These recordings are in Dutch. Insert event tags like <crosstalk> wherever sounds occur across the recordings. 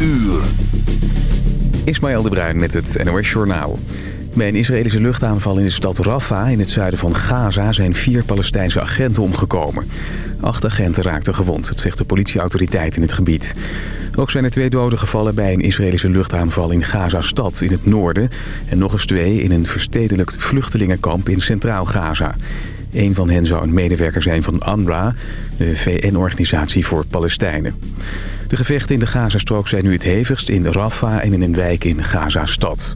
uur. Ismaël de Bruin met het NOS Journaal. Bij een Israëlische luchtaanval in de stad Rafah in het zuiden van Gaza zijn vier Palestijnse agenten omgekomen. Acht agenten raakten gewond, het zegt de politieautoriteit in het gebied. Ook zijn er twee doden gevallen bij een Israëlische luchtaanval in Gaza-stad in het noorden... en nog eens twee in een verstedelijkt vluchtelingenkamp in Centraal Gaza. Een van hen zou een medewerker zijn van UNRWA, de VN-organisatie voor Palestijnen. De gevechten in de Gazastrook zijn nu het hevigst in Rafah en in een wijk in Gaza-stad.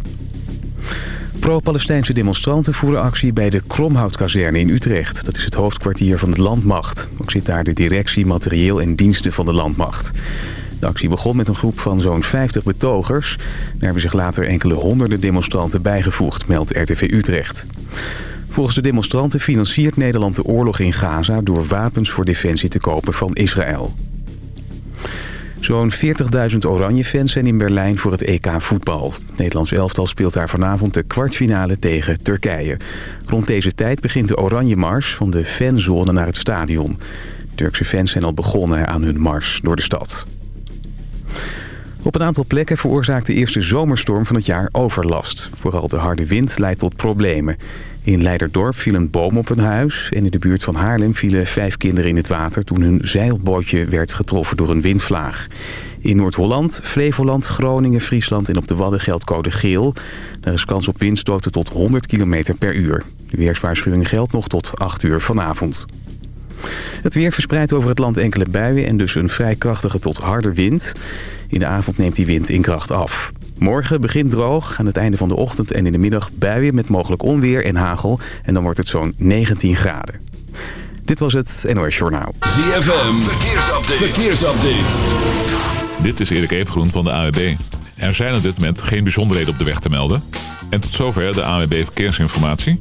Pro-Palestijnse demonstranten voeren actie bij de Kromhoutkazerne in Utrecht. Dat is het hoofdkwartier van de Landmacht. Ook zit daar de directie, materieel en diensten van de Landmacht. De actie begon met een groep van zo'n 50 betogers. Daar hebben zich later enkele honderden demonstranten bijgevoegd, meldt RTV Utrecht. Volgens de demonstranten financiert Nederland de oorlog in Gaza... door wapens voor defensie te kopen van Israël. Zo'n 40.000 Oranje-fans zijn in Berlijn voor het EK voetbal. Nederlands elftal speelt daar vanavond de kwartfinale tegen Turkije. Rond deze tijd begint de Oranje Mars van de fanzone naar het stadion. Turkse fans zijn al begonnen aan hun mars door de stad. Op een aantal plekken veroorzaakt de eerste zomerstorm van het jaar overlast. Vooral de harde wind leidt tot problemen. In Leiderdorp viel een boom op een huis en in de buurt van Haarlem vielen vijf kinderen in het water toen hun zeilbootje werd getroffen door een windvlaag. In Noord-Holland, Flevoland, Groningen, Friesland en op de Wadden geldt code geel. Er is kans op windstoten tot 100 km per uur. De weerswaarschuwing geldt nog tot 8 uur vanavond. Het weer verspreidt over het land enkele buien en dus een vrij krachtige tot harde wind. In de avond neemt die wind in kracht af. Morgen begint droog, aan het einde van de ochtend en in de middag buien met mogelijk onweer en hagel. En dan wordt het zo'n 19 graden. Dit was het NOS Journaal. ZFM, verkeersupdate. verkeersupdate. Dit is Erik Evengroen van de AWB. Er zijn op dit moment geen bijzonderheden op de weg te melden. En tot zover de AWB Verkeersinformatie.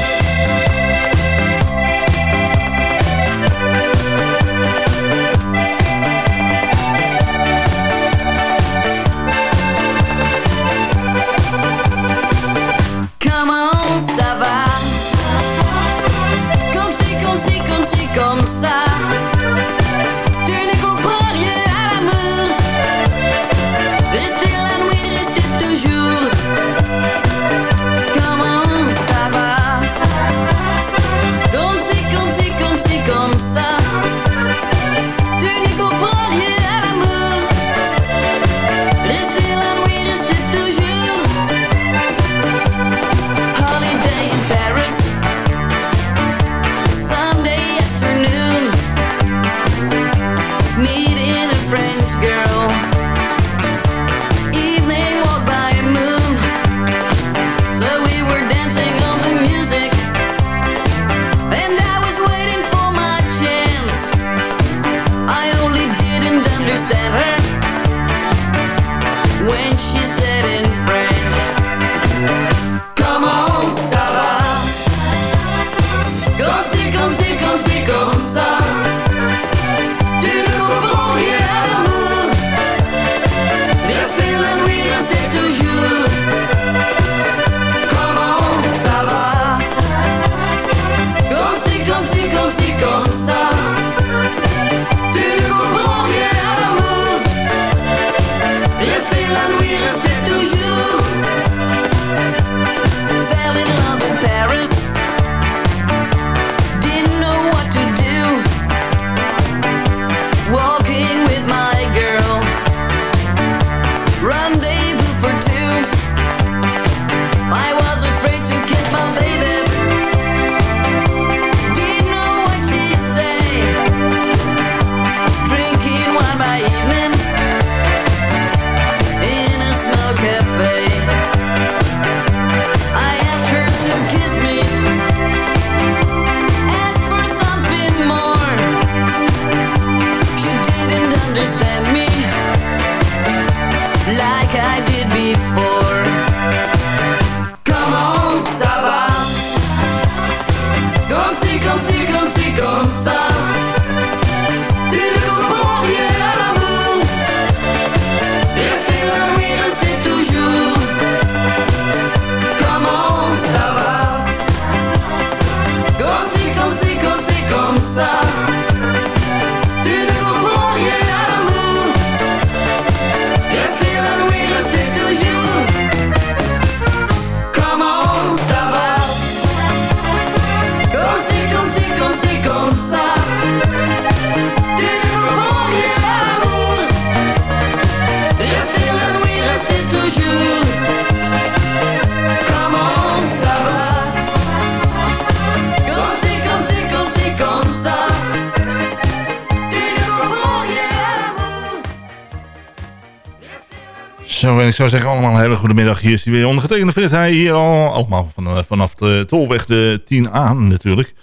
Zo, en ik zou zeggen allemaal een hele goede middag. Hier is hij weer ondergetekende Frit. Hij hier al, allemaal van, eh, vanaf de tolweg de 10A natuurlijk.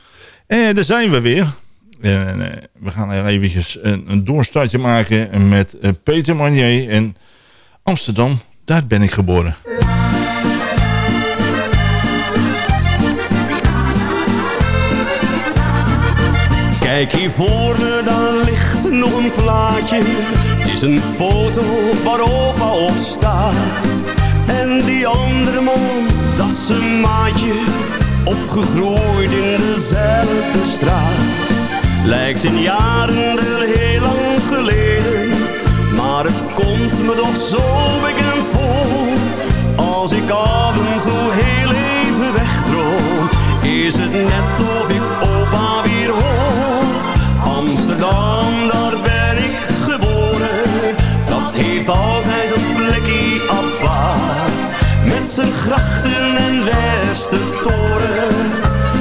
En daar zijn we weer. En, uh, we gaan er eventjes een, een doorstartje maken met uh, Peter Manier in Amsterdam. Daar ben ik geboren. Kijk hier voor me, daar ligt nog een plaatje. Is een foto waar opa op staat. En die andere man, dat is een maatje. Opgegroeid in dezelfde straat. Lijkt in jaren wel heel lang geleden. Maar het komt me toch zo bekend voor. Als ik af en toe heel even wegdroom. Is het net of ik opa weer hoor. Amsterdam, daar ben heeft altijd een plekje apart. Met zijn grachten en Westertoren.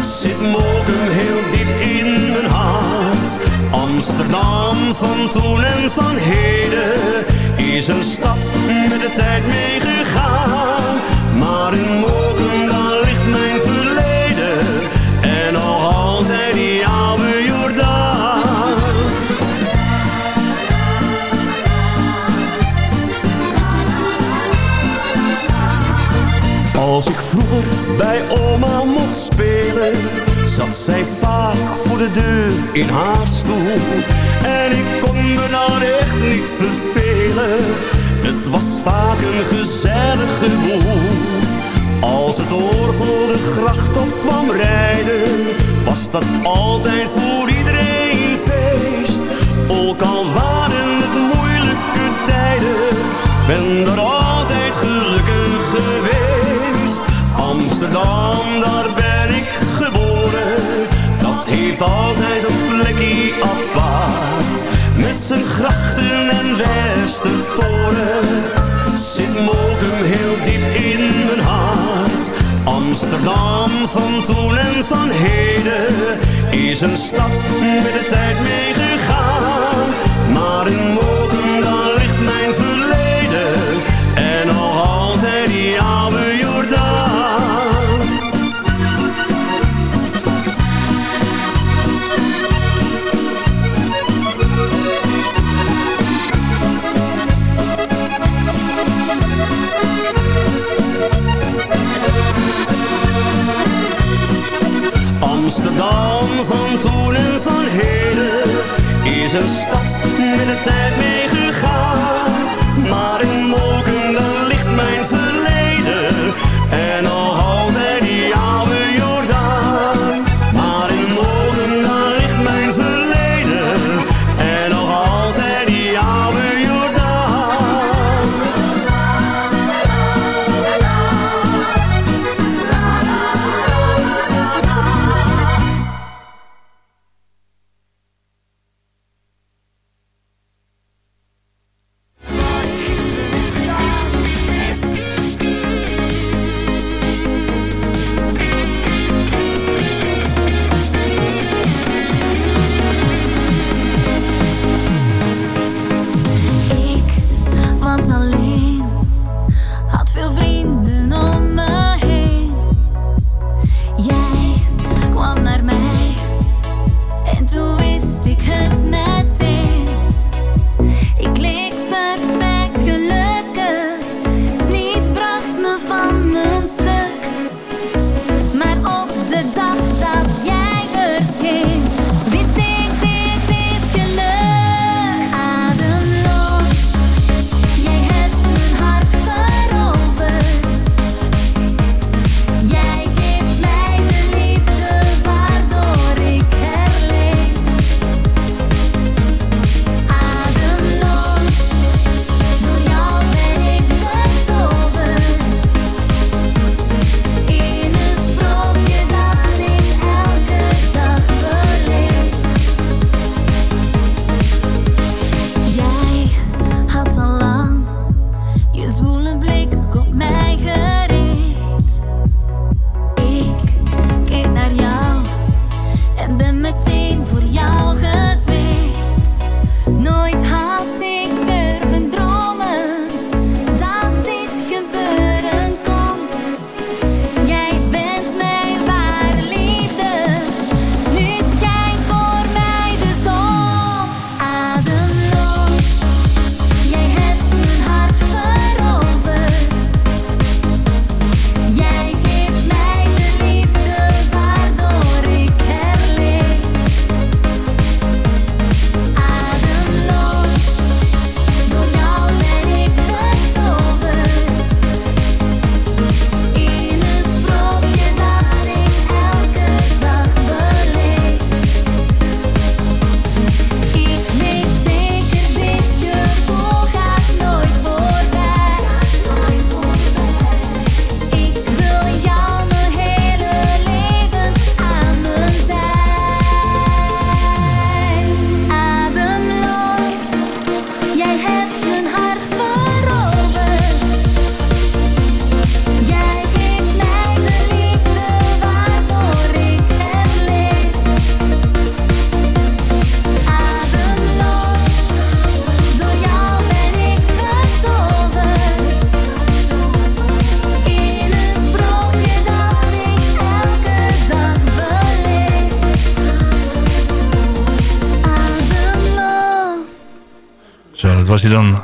Zit Mokum heel diep in mijn hart. Amsterdam van toen en van heden. Is een stad met de tijd meegegaan. Zat zij vaak voor de deur in haar stoel. En ik kon me daar echt niet vervelen, het was vaak een gezellige boel. Als het orgel de gracht op kwam rijden, was dat altijd voor iedereen feest. Ook al waren het moeilijke tijden, ben er altijd gelukkig geweest. Amsterdam, daar ben ik geboren, dat heeft altijd een plekje apart. Met zijn grachten en Westertoren, zit Mokum heel diep in mijn hart. Amsterdam van toen en van heden, is een stad met de tijd meegegaan. Maar in Mokum, Amsterdam van toen en van heden is een stad met de tijd meegegaan. Maar in Moken dan ligt mijn verleden en nog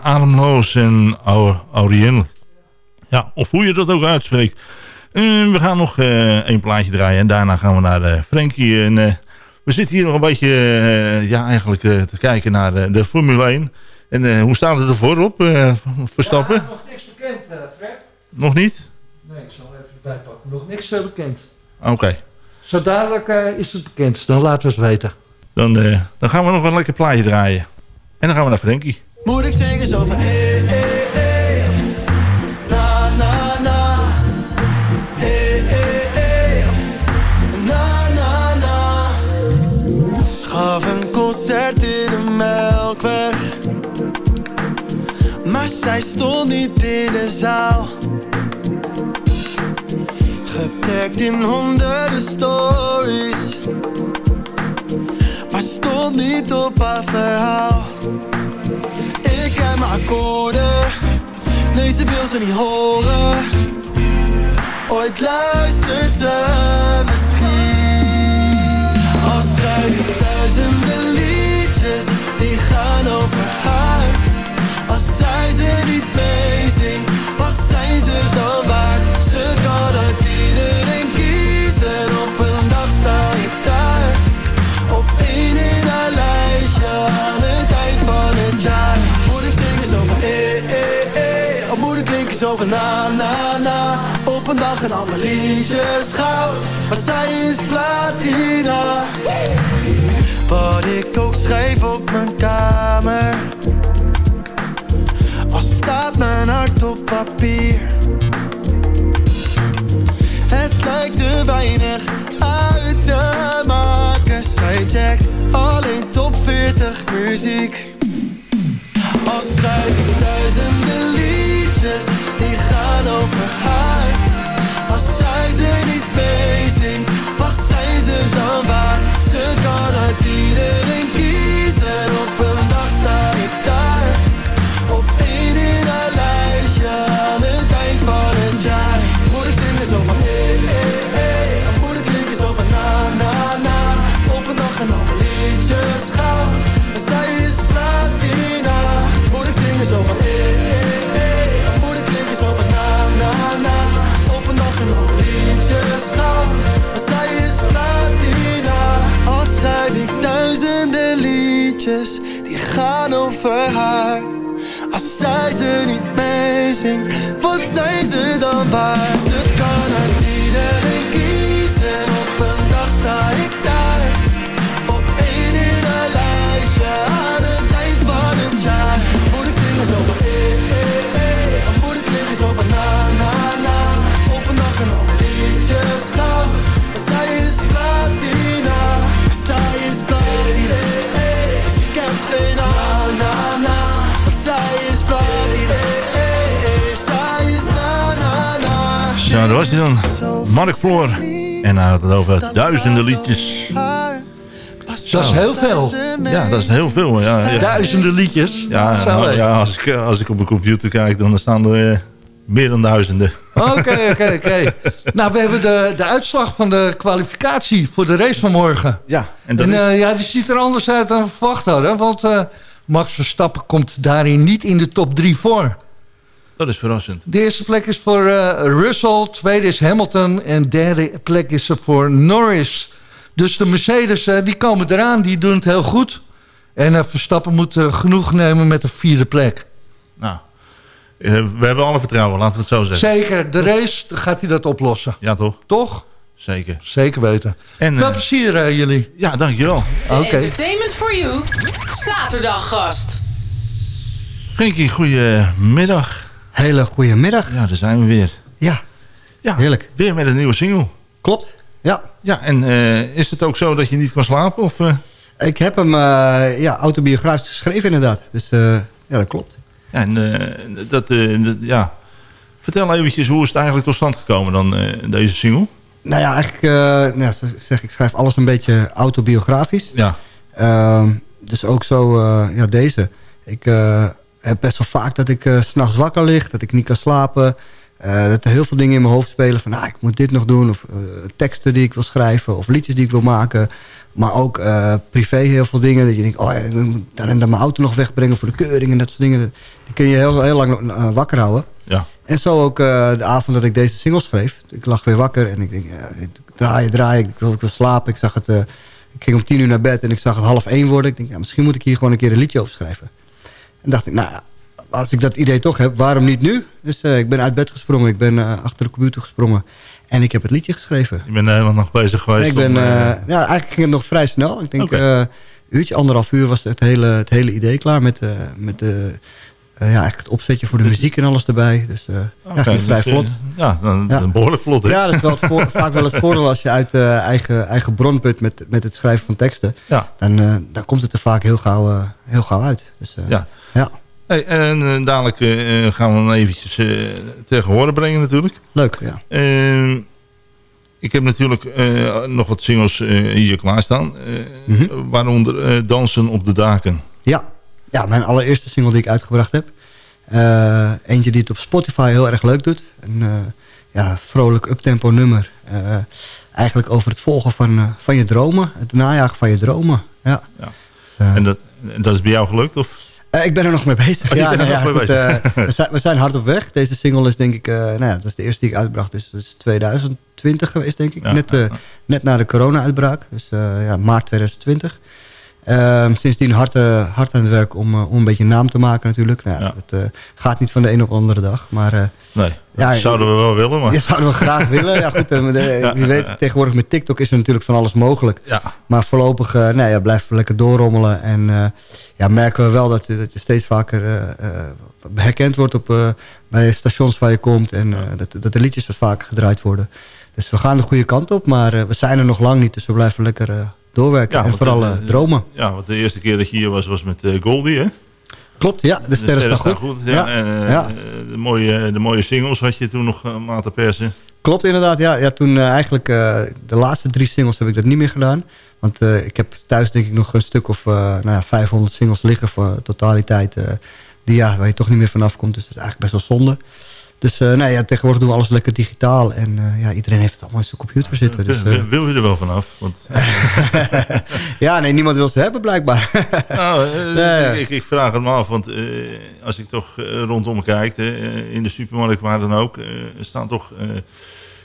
ademloos en Auriel. Ja, of hoe je dat ook uitspreekt. Uh, we gaan nog uh, één plaatje draaien en daarna gaan we naar uh, Frankie. En, we zitten hier nog een beetje ja, eigenlijk, te kijken naar de Formule 1. En hoe staat het ervoor op, Verstappen? Ja, nog niks bekend, Fred. Nog niet? Nee, ik zal even erbij pakken. Nog niks bekend. Oké. Zo dadelijk is het bekend, dan laten we het weten. Dan, dan gaan we nog een lekker plaatje draaien. En dan gaan we naar Frankie. Moet ik zeker zo van hey, hey, hey. Na, na, na. Hey, hey, hey. Na, na, na. Gaf een concert in de Melkweg. Maar zij stond niet in de zaal. Getagd in honderden stories. Maar stond niet op haar verhaal mijn akkoorden. Nee, ze wil ze niet horen. Ooit luistert ze misschien. Als ik duizenden liedjes Die gaan over haar. Als zij ze niet meezingt Wat zijn ze dan waard? Ze kan uit iedereen kiezen. Op een dag sta ik daar. Op één in haar lijstje Aan het eind van het jaar liedjes over na, na, na. Op een dag en alle liedjes goud Maar zij is platina. Wat ik ook schrijf op mijn kamer. Al staat mijn hart op papier. Het lijkt te weinig uit te maken. Zij checkt alleen top 40 muziek als schrijf ik duizenden liedjes die gaan over haar Als zij ze niet meezingt, wat zijn ze dan waard? Ze kan uit iedereen over haar als zij ze niet meezingt, wat zijn ze dan waar? Daar was hij dan. Mark Floor. En hij had het over duizenden liedjes. Dat is heel veel. Ja, dat is heel veel. Ja, ja. Duizenden liedjes. Ja, nou, ja als, ik, als ik op mijn computer kijk, dan staan er eh, meer dan duizenden. Oké, oké, oké. Nou, we hebben de, de uitslag van de kwalificatie voor de race van morgen. Ja, en eh, ja, die ziet er anders uit dan we verwacht hadden. Want eh, Max Verstappen komt daarin niet in de top 3 voor. Dat is verrassend. De eerste plek is voor eh, Russell, tweede is Hamilton... en derde plek is er voor Norris. Dus de Mercedes, eh, die komen eraan, die doen het heel goed. En eh, Verstappen moet genoeg nemen met de vierde plek. Nou, we hebben alle vertrouwen, laten we het zo zeggen. Zeker, de race, gaat hij dat oplossen. Ja, toch? Toch? Zeker. Zeker weten. En, Veel plezier jullie. ja, dankjewel. Oké. Entertainment for You. Zaterdaggast. Frenkie, goedemiddag. Hele goede middag. Ja, daar zijn we weer. Ja, Ja, Heerlijk. Weer met een nieuwe single. klopt. Ja, Ja, en eh, is het ook zo dat je niet kan slapen? Of, eh? ik heb hem eh, ja, autobiografisch geschreven inderdaad. Dus ja, dat klopt. Ja, en, dat, dat- ja. Vertel eventjes, hoe is het eigenlijk tot stand gekomen dan, deze single? Nou ja, eigenlijk, nou, zeg, ik schrijf alles een beetje autobiografisch. Ja, Ehm, dus ook zo, ja, deze. Ik heb best wel vaak dat ik eh, s s'nachts wakker lig, dat ik niet kan slapen. eh, dat er heel veel dingen in mijn hoofd spelen. Van nou, ik moet dit nog doen. Of eh, teksten die ik wil schrijven. Of liedjes die ik wil maken. Maar ook eh, privé heel veel dingen. Dat je denkt, oh ja, ik moet dan en dan mijn auto nog wegbrengen voor de keuring. En dat soort dingen. Die kun je heel, heel lang uh, wakker houden. Ja. En zo ook uh, de avond dat ik deze single schreef. Ik lag weer wakker en ik denk, ja, draaien, draaien. Ik wil, ik wil slapen. Ik zag het... Uh, ik ging om tien uur naar bed en ik zag het half één worden. Ik denk, ja, misschien moet ik hier gewoon een keer een liedje over schrijven. En dacht ik, nou als ik dat idee toch heb, waarom niet nu? Dus uh, ik ben uit bed gesprongen, ik ben uh, achter de computer gesprongen. En ik heb het liedje geschreven. Je bent helemaal nog bezig geweest? Ik ben, om, uh, ja, eigenlijk ging het nog vrij snel. Ik denk, okay. uurtje, anderhalf uur was het hele, het hele idee klaar met, met de... ja, eigenlijk het opzetje voor de muziek en alles erbij. Dus uh, okay, ja, ging vrij dus, vlot. Ja, dan, ja. behoorlijk vlot. Ja, dat is wel voor, vaak wel het voordeel als je uit eigen, eigen bron put met, met het schrijven van teksten. Ja. Dan, dan komt het er vaak heel gauw, heel gauw uit. Dus, ja. Ja. Hey, en uh, dadelijk uh, gaan we hem eventjes uh, tegen horen brengen natuurlijk. Leuk, ja. ik heb natuurlijk nog wat singles hier klaarstaan. Mm -hmm. Waaronder Dansen op de Daken. Ja. ja, mijn allereerste single die ik uitgebracht heb. eentje die het op Spotify heel erg leuk doet. Een ja, vrolijk uptempo nummer. eigenlijk over het volgen van, van je dromen. Het najagen van je dromen. Ja. ja. Dus, en dat, dat is bij jou gelukt? Of? Uh, ik ben er nog mee bezig. <laughs> Oh, ja, nou ja, goed, uh, we, zijn, we, zijn, hard op weg. Deze single is denk ik... Uh, nou ja, dat is de eerste die ik uitbracht. Dus dat is 2020 geweest denk ik. Ja, net, ja, net na de corona-uitbraak. Dus ja, maart 2020. Ehm, sindsdien hard, hard aan het werk om, om een beetje naam te maken natuurlijk. Nou, Het gaat niet van de een op de andere dag. Maar, nee, ja, zouden we wel willen. Maar. <laughs> Ja, zouden we graag willen. Ja, goed, de, <laughs> wie weet, tegenwoordig met TikTok is er natuurlijk van alles mogelijk. Ja. Maar voorlopig nou ja, blijven we lekker doorrommelen. En ja, merken we wel dat, dat je steeds vaker uh, uh, herkend wordt op, uh, bij stations waar je komt. En dat, dat de liedjes wat vaker gedraaid worden. Dus we gaan de goede kant op. Maar we zijn er nog lang niet. Dus we blijven lekker doorwerken. Ja, en vooral de, dromen. Ja, want de eerste keer dat je hier was, was met Goldie, hè? Klopt, ja. De sterren staan goed. goed. Ja, ja. En, ja. De, mooie, de mooie singles had je toen nog uh, laten persen. Klopt inderdaad, ja. ja toen eigenlijk de laatste drie singles heb ik dat niet meer gedaan. Want uh, ik heb thuis denk ik nog een stuk of nou ja, 500 singles liggen voor totaliteit. Die ja, waar je toch niet meer vanaf komt. Dus dat is eigenlijk best wel zonde. Dus nou ja, tegenwoordig doen we alles lekker digitaal. En ja, iedereen heeft het allemaal in zijn computer zitten. Dus, wil, wil je er wel vanaf? Want... <laughs> ja, nee, niemand wil ze hebben blijkbaar. <laughs> nou, nee, ik, ik, vraag het me af. Want als ik toch rondom kijk, in de supermarkt waar dan ook, staan toch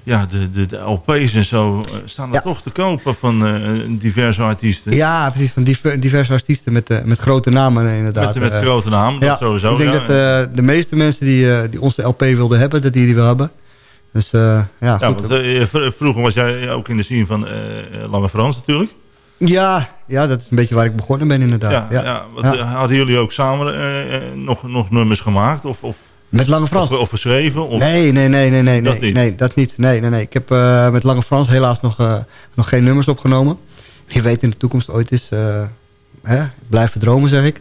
ja, de, de, de LP's en zo staan er ja. toch te kopen van uh, diverse artiesten. Ja, precies, van diver, diverse artiesten met, uh, met grote namen inderdaad. Met, met uh, grote namen, dat ja, sowieso. Ik denk ja. dat de meeste mensen die, die onze LP wilden hebben, dat die die wil hebben. Dus ja, ja goed. Want, vroeger was jij ook in de scene van Lange Frans natuurlijk. Ja, ja, dat is een beetje waar ik begonnen ben inderdaad. Ja, ja. ja. Wat, Hadden jullie ook samen nog, nog nummers gemaakt? Of, of met Lange Frans? Of, of geschreven? Of... Nee, nee, nee, nee, nee, dat nee, niet. nee, dat niet. Nee, nee, nee. Ik heb uh, met Lange Frans helaas nog, uh, nog geen nummers opgenomen. Wie weet in de toekomst ooit is. Uh, hè? Blijven dromen, zeg ik.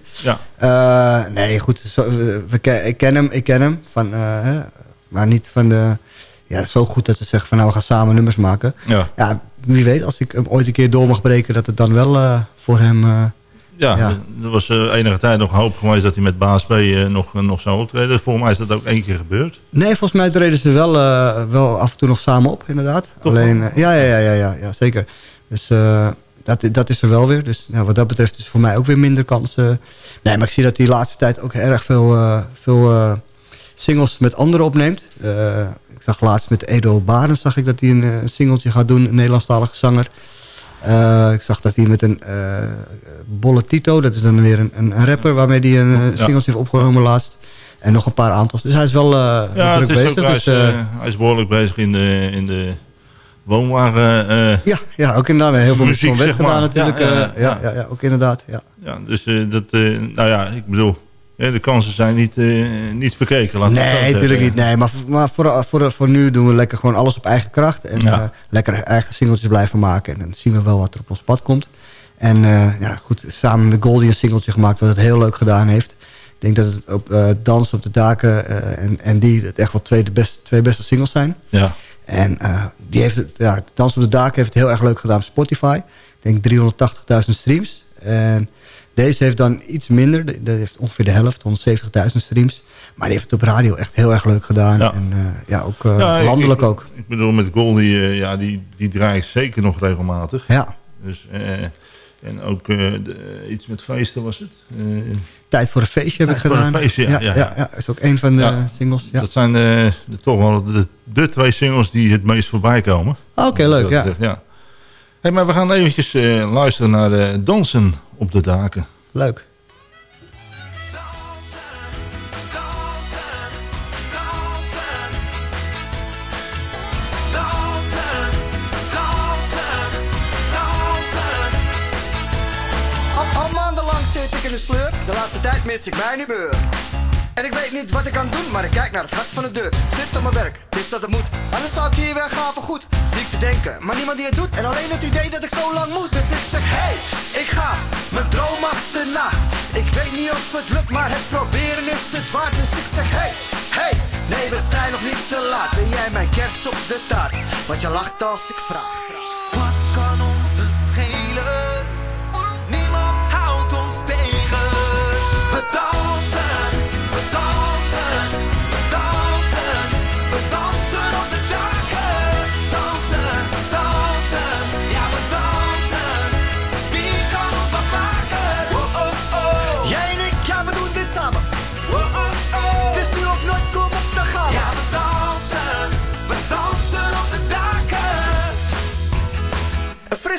Ja. nee, goed. Zo, we, ik ken hem, ik ken hem. Van, hè? Maar niet van de... Ja, zo goed dat ze zeggen van nou, we gaan samen nummers maken. Ja. ja wie weet, als ik hem ooit een keer door mag breken... dat het dan wel voor hem... Ja, ja, er was uh, enige tijd nog hoop geweest dat hij met Baas B uh, nog, nog zou optreden. Volgens mij is dat ook één keer gebeurd. Nee, volgens mij treden ze wel, uh, wel af en toe nog samen op, inderdaad. Toch Alleen, ja, ja, ja, ja, ja, ja, zeker. Dus dat, dat is er wel weer. Dus ja, wat dat betreft is voor mij ook weer minder kans. nee, maar ik zie dat hij de laatste tijd ook erg veel, veel singles met anderen opneemt. ik zag laatst met Edo Barens zag ik dat hij een singeltje gaat doen, een Nederlandstalige zanger. Uh, ik zag dat hij met een uh, Bolle Tito, dat is dan weer een, een rapper waarmee hij een uh, singeltje ja. heeft opgenomen laatst. En nog een paar aantal. Dus hij is wel ja, druk is bezig. Ook, hij, is, dus, hij is behoorlijk bezig in de, in de woonwagen. ja, ja, ook inderdaad. Heel veel muziek, van zeg maar. gedaan natuurlijk. Ja, ja, ja, ook inderdaad. Ja. Ja, dus dat, nou ja, ik bedoel... de kansen zijn niet, uh, niet verkeken. Laten nee, natuurlijk niet. Nee, maar maar voor, voor, voor nu doen we lekker gewoon alles op eigen kracht. En ja. uh, lekker eigen singeltjes blijven maken. En dan zien we wel wat er op ons pad komt. En uh, ja, goed, samen met Goldie een singeltje gemaakt wat het heel leuk gedaan heeft. Ik denk dat het op Dans op de Daken en, en die het echt wel twee, de best, twee beste singles zijn. Ja. En die heeft het, ja, Dans op de Daken heeft het heel erg leuk gedaan op Spotify. Ik denk 380.000 streams. En Deze heeft dan iets minder. De- Dat heeft ongeveer de helft, 170.000 streams. Maar die heeft het op radio echt heel erg leuk gedaan. Ja. En eh, ja, ook eh, Ja, landelijk ik, ook. Ik bedoel, met Goldie, eh, ja, die, die draai ik zeker nog regelmatig. Ja, Dus, en ook de- iets met feesten was het. Tijd voor een feestje heb Tijd ik voor een gedaan. feestje, ja, ja, ja. ja, is ook een van de singles. Dat zijn de, toch wel de, de twee singles die het meest voorbij komen. Oké, leuk. Ja. Hey, maar we gaan eventjes luisteren naar dansen op de daken. Leuk. Al, al maandenlang zit ik in de sleur, de laatste tijd mis ik mijn humeur. En ik weet niet wat ik kan doen, maar ik kijk naar het hart van de deur. Zit op mijn werk, het is dat het moet. Anders zou ik hier weggaan voor goed. Denken, maar niemand die het doet. En alleen het idee dat ik zo lang moet. Dus ik zeg, hey, ik ga mijn droom achterna. Ik weet niet of het lukt, maar het proberen is het waard. Dus ik zeg, hey, hey, nee, we zijn nog niet te laat. Ben jij mijn kerst op de taart? Want je lacht als ik vraag.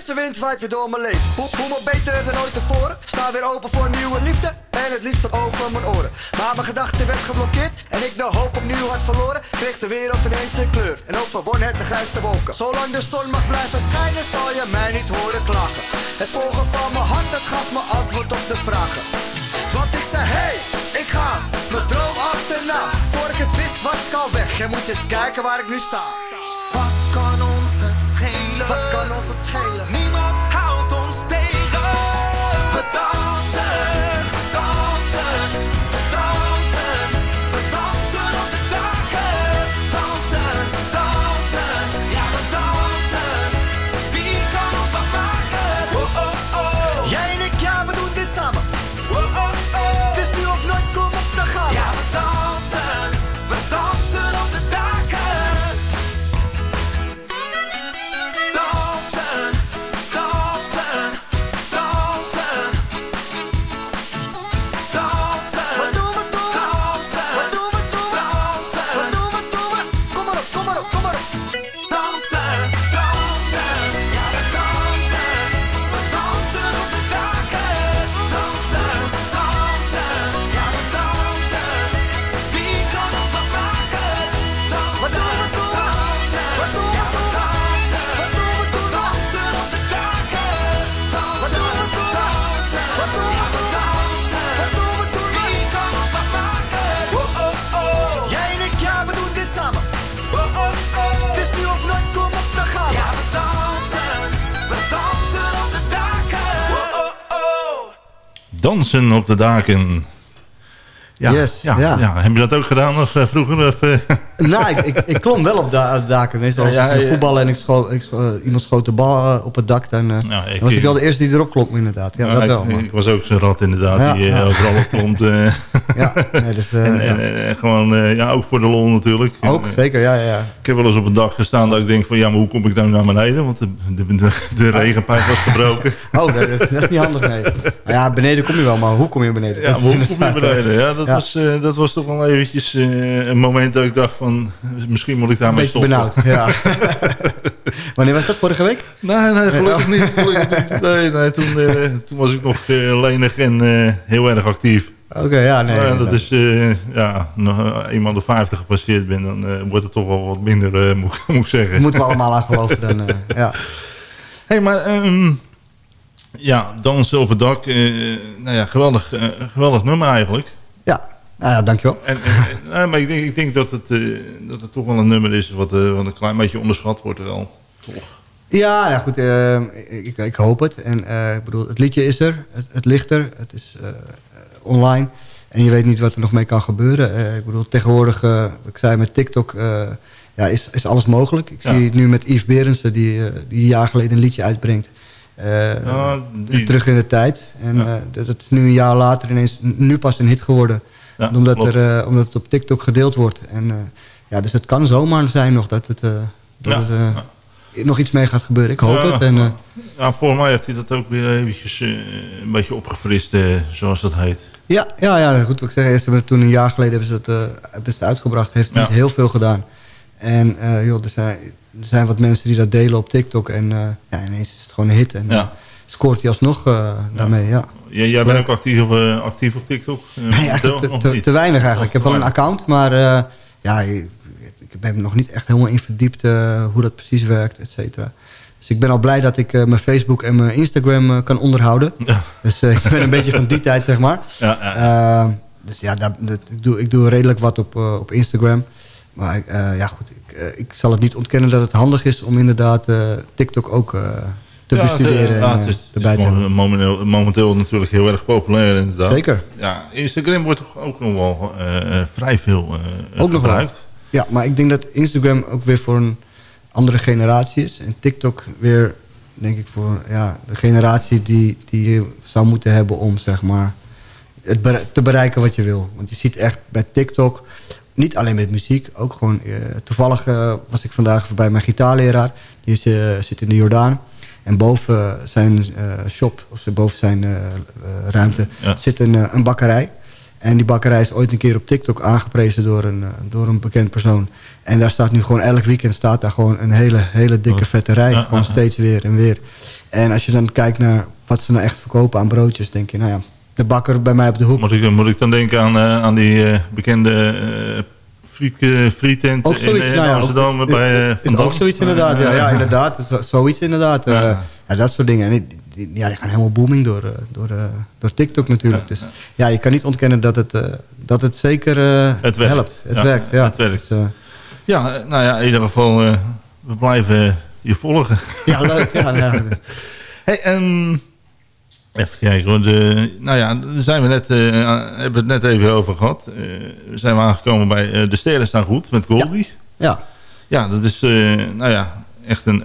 Frisse wind waait weer door mijn leven. Voel, voel me beter dan ooit tevoren. Sta weer open voor nieuwe liefde. En het liefst tot over mijn oren. Maar mijn gedachten werd geblokkeerd. En ik de hoop opnieuw had verloren. Kreeg de wereld ineens een kleur. En overwon het de grijze wolken. Zolang de zon mag blijven schijnen, zal je mij niet horen klagen. Het volgen van mijn hart, dat gaf me antwoord op de vragen. Want ik zei, hey, ik ga mijn droom achterna. Voor ik het wist, was ik al weg. En moet eens kijken waar ik nu sta. Wat kan ons het schelen? Wat kan ons het schelen? Dansen op de daken. Ja, Yes, ja, ja. ja. Hebben je dat ook gedaan nog eh, vroeger? Of, eh? <laughs> nou, ik, ik, ik klom wel op da daken. Meestal als Ja, ja. voetballen en ik scho ik scho- eh, iemand schoot de bal op het dak. Dan, eh, Ja, ik- dan was ik wel de eerste die erop klom inderdaad. Ja, dat ik, wel. ik was ook zo'n rat inderdaad, Ja, die ja. overal op komt. <laughs> eh. Ja, nee, dus, eh, en, en, en gewoon, eh, ja, ook voor de lol natuurlijk. Ook, En, eh, zeker, ja, ja, ik heb wel eens op een dag gestaan dat ik denk van, ja, maar hoe kom ik nou naar beneden? Want de, de, de, regenpijp was gebroken. Oh, dat, dat is niet handig, nee. Nou ja, beneden kom je wel, maar hoe kom je beneden? Ja, hoe kom je beneden? Ja, dat, Ja. Was, eh, dat was toch wel eventjes eh, een moment dat ik dacht van, misschien moet ik daarmee stoppen. benauwd, ja. <laughs> Wanneer was dat, vorige week? Nee, nee, gelukkig niet. Gelukkig niet. Nee, nee, toen, eh, toen was ik nog eh, lenig en eh, heel erg actief. Oké, ja, nee. Ja, dat is, eh, ja, nog eenmaal de 50 gepasseerd ben, dan eh, wordt het toch wel wat minder, eh, moet, <laughs> moet ik zeggen. Moeten we allemaal aan geloven dan, ja. <laughs> hey, maar ehm, ja, dansen op het dak, nou ja, geweldig, geweldig nummer eigenlijk. Ja, nou ja, dankjewel. En, en, en- nou, maar ik denk, ik denk dat, het, dat het toch wel een nummer is wat, wat een klein beetje onderschat wordt wel. Toch? Ja, nou goed, eh, ik, ik hoop het. En ik bedoel, het liedje is er, het, het ligt er, het is online. En je weet niet wat er nog mee kan gebeuren. Eh, ik bedoel, tegenwoordig, eh, ik zei met TikTok, eh, ja, is, is alles mogelijk. Ik Ja. zie het nu met Yves Berendsen, die, die een jaar geleden een liedje uitbrengt. die- terug in de tijd. En dat, dat is nu een jaar later ineens nu pas een hit geworden. Ja, omdat, klopt. er, omdat het op TikTok gedeeld wordt. En, ja, dus het kan zomaar zijn nog dat het, dat Ja, het nog iets mee gaat gebeuren. Ik hoop het. En, ja, voor mij heeft hij dat ook weer eventjes een beetje opgefrist, zoals dat heet. Ja, ja, ja, goed wat ik zeg. Eerst hebben toen een jaar geleden hebben ze het, eh, hebben ze het uitgebracht. Heeft Ja. niet heel veel gedaan. En eh, joh, er, zijn, er zijn wat mensen die dat delen op TikTok. En eh, ja, ineens is het gewoon een hit. En Ja. scoort hij alsnog daarmee, ja. Jij, jij bent ook actief, eh, actief op TikTok? <laughs> Nee, te, weinig eigenlijk. Ik heb wel een account, maar ja, ik, ik ben er nog niet echt helemaal in verdiept hoe dat precies werkt, et cetera. Dus ik ben al blij dat ik eh, mijn Facebook en mijn Instagram eh, kan onderhouden. Ja. Dus eh, ik ben een <laughs> beetje van die tijd, zeg maar. Ja, ja, dus ja, dat, dat- ik, doe, ik doe redelijk wat op, op Instagram. Maar ja, goed, ik, ik zal het niet ontkennen dat het handig is om inderdaad TikTok ook te Ja, bestuderen het, ja, en het is, het is erbij te hebben. momenteel, momenteel natuurlijk heel erg populair inderdaad. Zeker. Ja, Instagram wordt toch ook nog wel vrij veel Ook nog wel. gebruikt. Ja, maar ik denk dat Instagram ook weer voor een andere generatie is. En TikTok weer, denk ik, voor ja, de generatie die, die je zou moeten hebben om, zeg maar, het bere- te bereiken wat je wil. Want je ziet echt bij TikTok, niet alleen met muziek, ook gewoon... eh, toevallig eh, was ik vandaag bij mijn gitaarleraar. Die is, eh, zit in de Jordaan. En boven zijn shop, of boven zijn ruimte, Ja. zit een, een bakkerij. En die bakkerij is ooit een keer op TikTok aangeprezen door een, door een bekend persoon. En daar staat nu gewoon elk weekend staat daar gewoon een hele, hele dikke vette rij. Gewoon steeds weer en weer. En als je dan kijkt naar wat ze nou echt verkopen aan broodjes, denk je, nou ja, de bakker bij mij op de hoek. Moet ik, moet ik dan denken aan, eh, aan die eh, bekende eh friet, frietent Ook in, zoiets, in nou ja, Amsterdam ook- bij is ook zoiets inderdaad. Ja, ja inderdaad. is Zoiets inderdaad. Ja. ja, dat soort dingen. En die, die- ja, die gaan helemaal booming door, door, door TikTok natuurlijk. Dus ja, je kan niet ontkennen dat het, dat het zeker Het helpt. Het werkt, ja. het werkt. Dus, Ja, nou ja, in ieder geval, eh, we blijven je volgen. ja, leuk. Ja. Hey, ehm, even kijken, want, eh, nou ja, daar zijn we net, eh, hebben we het net even over gehad. Eh, we zijn we aangekomen bij De Sterren Staan Goed met Goldie. ja. Ja, dat is, nou ja, echt een,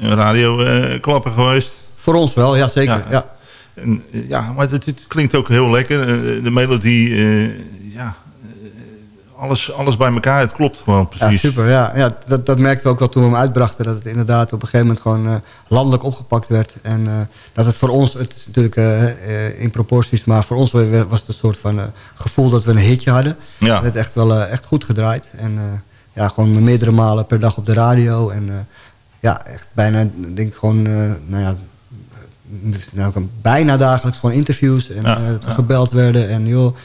een radioklapper geweest. Voor ons wel, ja zeker. Ja. Ja. En, ja, maar het, het klinkt ook heel lekker. De melodie, alles, alles bij elkaar. Het klopt gewoon Ja, precies. super. Ja, ja, dat, dat merkten we ook wel toen we hem uitbrachten. Dat het inderdaad op een gegeven moment gewoon eh, landelijk opgepakt werd. En eh, dat het voor ons, het is natuurlijk eh, in proporties, maar voor ons wa- was het een soort van gevoel dat we een hitje hadden. Ja. Het werd echt wel echt goed gedraaid. En ja, gewoon meerdere malen per dag op de radio. En ja, echt bijna, ik denk gewoon, eh, nou ja, nou, bijna dagelijks gewoon interviews. En Ja, dat we ja. gebeld werden. En joh,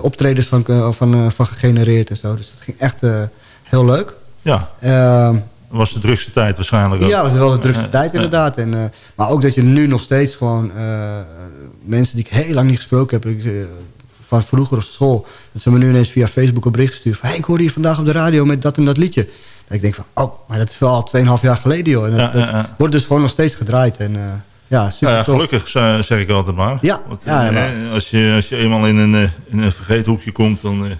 optredens van, eh, van, eh, van gegenereerd en zo. Dus dat ging echt eh, heel leuk. Ja, Ehm, dat was de drukste tijd waarschijnlijk ook. ja, het was wel de drukste tijd inderdaad. En, eh, maar ook dat je nu nog steeds gewoon eh, mensen die ik heel lang niet gesproken heb, ik, eh, van vroeger op school, dat ze me nu ineens via Facebook een bericht gestuurd van, hey, ik hoorde je vandaag op de radio met dat en dat liedje. Dat ik denk van, oh, maar dat is wel al 2,5 jaar geleden, joh. En dat, Ja, ja, ja. dat wordt dus gewoon nog steeds gedraaid. En eh, ja, super Nou ja, gelukkig ze- zeg ik altijd maar. Ja, Want, ja, eh, maar- als, je, als je eenmaal in een, eh, in een vergeethoekje komt, dan... eh,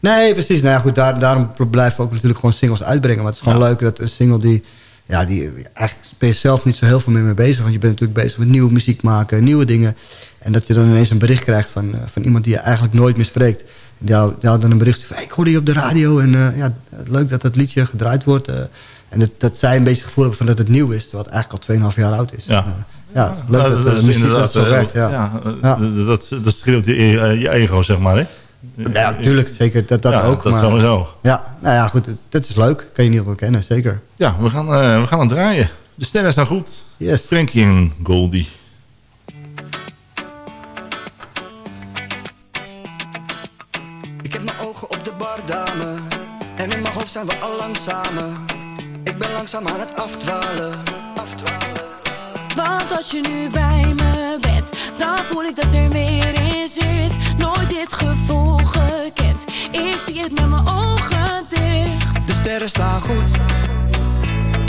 Nee, precies. Nou ja, goed, daar, daarom blijven we ook natuurlijk gewoon singles uitbrengen. Maar het is gewoon Ja. leuk dat een single die... Ja, die eigenlijk ben je zelf niet zo heel veel meer mee bezig. Want je bent natuurlijk bezig met nieuwe muziek maken, nieuwe dingen. En dat je dan ineens een bericht krijgt van, van iemand die je eigenlijk nooit meer spreekt. En die houdt die houdt dan een bericht van, hey, ik hoorde je op de radio. En ja, leuk dat dat liedje gedraaid wordt. En dat, dat zij een beetje het gevoel hebben van dat het nieuw is. Terwijl het eigenlijk al 2,5 jaar oud is. Ja. Eh, ja, leuk nou, dat, dat, is dat inderdaad, zo eh, werkt. Ja. ja, eh, Ja. Dat, dat scheelt je, eh, je ego, zeg maar. Hè? Ja, natuurlijk. Zeker. Dat, dat Ja, ook. dat maar, sowieso. Ja, nou ja, goed. Dat is leuk. Kan je niet ontkennen. Zeker. Ja, we gaan, eh, we gaan het draaien. De sterren staan goed. Yes. Frankie en Goldie. Ik heb mijn ogen op de bar, dame. En in mijn hoofd zijn we al lang samen. Langzaam aan het afdwalen. Want als je nu bij me bent, dan voel ik dat er meer in zit. Nooit dit gevoel gekend. Ik zie het met mijn ogen dicht. De sterren staan goed.